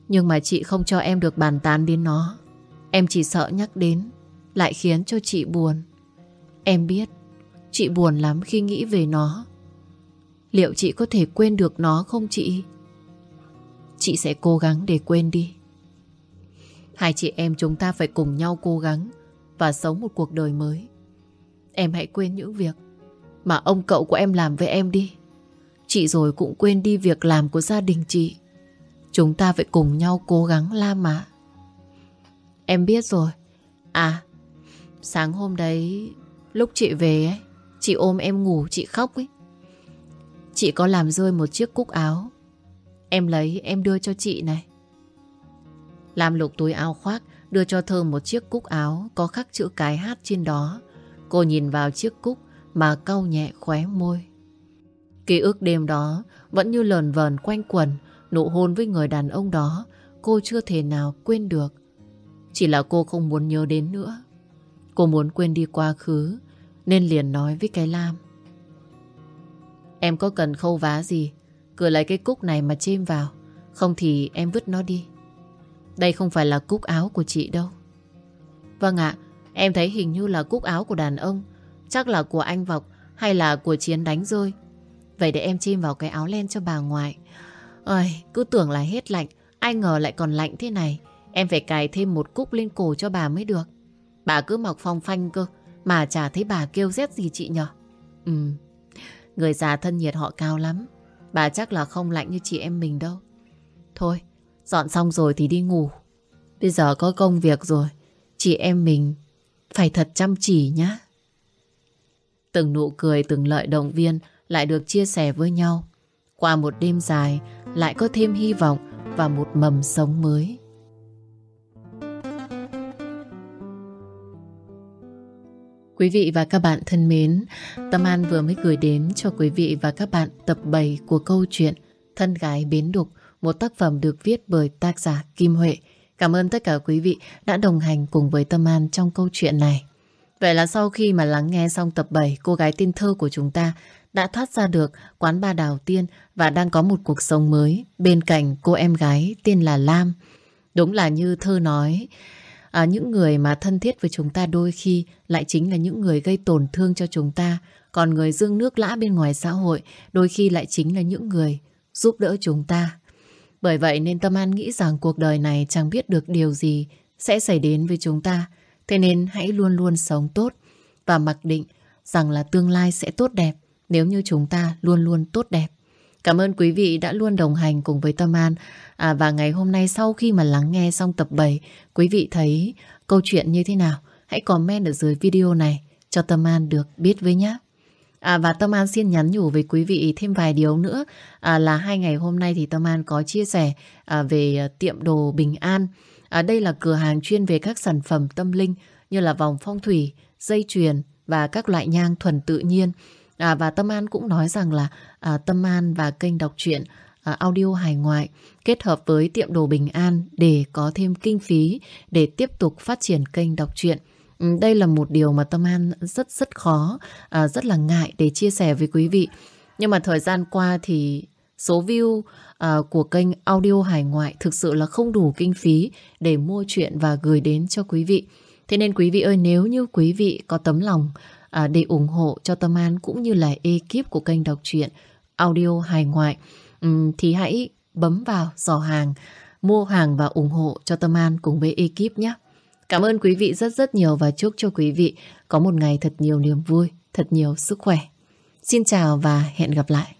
S1: Nhưng mà chị không cho em được bàn tán đến nó. Em chỉ sợ nhắc đến, lại khiến cho chị buồn. Em biết, chị buồn lắm khi nghĩ về nó. Liệu chị có thể quên được nó không chị? Chị sẽ cố gắng để quên đi. Hai chị em chúng ta phải cùng nhau cố gắng và sống một cuộc đời mới. Em hãy quên những việc mà ông cậu của em làm với em đi. Chị rồi cũng quên đi việc làm của gia đình chị. Chúng ta phải cùng nhau cố gắng la mà. Em biết rồi. À, sáng hôm đấy lúc chị về ấy, chị ôm em ngủ chị khóc ấy. Chị có làm rơi một chiếc cúc áo. Em lấy, em đưa cho chị này. Làm lục túi áo khoác, đưa cho thơm một chiếc cúc áo có khắc chữ cái hát trên đó. Cô nhìn vào chiếc cúc mà cau nhẹ khóe môi. Ký ức đêm đó vẫn như lờn vờn quanh quẩn nụ hôn với người đàn ông đó, cô chưa thể nào quên được. Chỉ là cô không muốn nhớ đến nữa. Cô muốn quên đi quá khứ, nên liền nói với cái Lam. Em có cần khâu vá gì cứ lấy cái cúc này mà chêm vào. Không thì em vứt nó đi. Đây không phải là cúc áo của chị đâu. Vâng ạ Em thấy hình như là cúc áo của đàn ông. Chắc là của anh Vọc Hay là của Chiến đánh rơi. Vậy để em chêm vào cái áo len cho bà ngoại. Ơi, cứ tưởng là hết lạnh Ai ngờ lại còn lạnh thế này. Em phải cài thêm một cúc lên cổ cho bà mới được. Bà cứ mặc phong phanh cơ Mà chả thấy bà kêu rét gì chị nhở. Ừ. Người già thân nhiệt họ cao lắm. Bà chắc là không lạnh như chị em mình đâu. Thôi, Dọn xong rồi thì đi ngủ. Bây giờ có công việc rồi. Chị em mình Phải thật chăm chỉ nhá. Từng nụ cười, từng lợi động viên Lại được chia sẻ với nhau. Qua một đêm dài, Lại có thêm hy vọng Và một mầm sống mới. Quý vị và các bạn thân mến, Tâm An vừa mới gửi đến cho quý vị và các bạn tập 7 của câu chuyện Thân gái bến đục, một tác phẩm được viết bởi tác giả Kim Huệ. Cảm ơn tất cả quý vị đã đồng hành cùng với Tâm An trong câu chuyện này. Vậy là sau khi mà lắng nghe xong tập 7, cô gái tên thơ của chúng ta đã thoát ra được quán ba đào tiên và đang có một cuộc sống mới bên cạnh cô em gái tên là Lam. Đúng là như thơ nói, à, những người mà thân thiết với chúng ta đôi khi lại chính là những người gây tổn thương cho chúng ta. Còn người dương nước lã bên ngoài xã hội đôi khi lại chính là những người giúp đỡ chúng ta. Bởi vậy nên Tâm An nghĩ rằng cuộc đời này chẳng biết được điều gì sẽ xảy đến với chúng ta. Thế nên hãy luôn luôn sống tốt và mặc định rằng là tương lai sẽ tốt đẹp nếu như chúng ta luôn luôn tốt đẹp. Cảm ơn quý vị đã luôn đồng hành cùng với Tâm An. À, và ngày hôm nay sau khi mà lắng nghe xong tập 7, quý vị thấy câu chuyện như thế nào? Hãy comment ở dưới video này cho Tâm An được biết với nhé. À, và Tâm An xin nhắn nhủ với quý vị thêm vài điều nữa à, là hai ngày hôm nay thì Tâm An có chia sẻ à, về à, tiệm đồ Bình An. À, đây là cửa hàng chuyên về các sản phẩm tâm linh như là vòng phong thủy, dây chuyền và các loại nhang thuần tự nhiên. À, và Tâm An cũng nói rằng là à, Tâm An và kênh đọc truyện à, audio hài ngoại kết hợp với tiệm đồ Bình An để có thêm kinh phí để tiếp tục phát triển kênh đọc truyện. Ừ, đây là một điều mà Tâm An rất rất khó, à, rất là ngại để chia sẻ với quý vị. Nhưng mà thời gian qua thì số view à, của kênh audio hải ngoại thực sự là không đủ kinh phí để mua chuyện và gửi đến cho quý vị. Thế nên quý vị ơi nếu như quý vị có tấm lòng à, để ủng hộ cho Tâm An cũng như là ekip của kênh đọc truyện audio hài ngoại ừ, thì hãy bấm vào giỏ hàng, mua hàng và ủng hộ cho Tâm An cùng với ekip nhé. Cảm ơn quý vị rất rất nhiều và chúc cho quý vị có một ngày thật nhiều niềm vui, thật nhiều sức khỏe. Xin chào và hẹn gặp lại.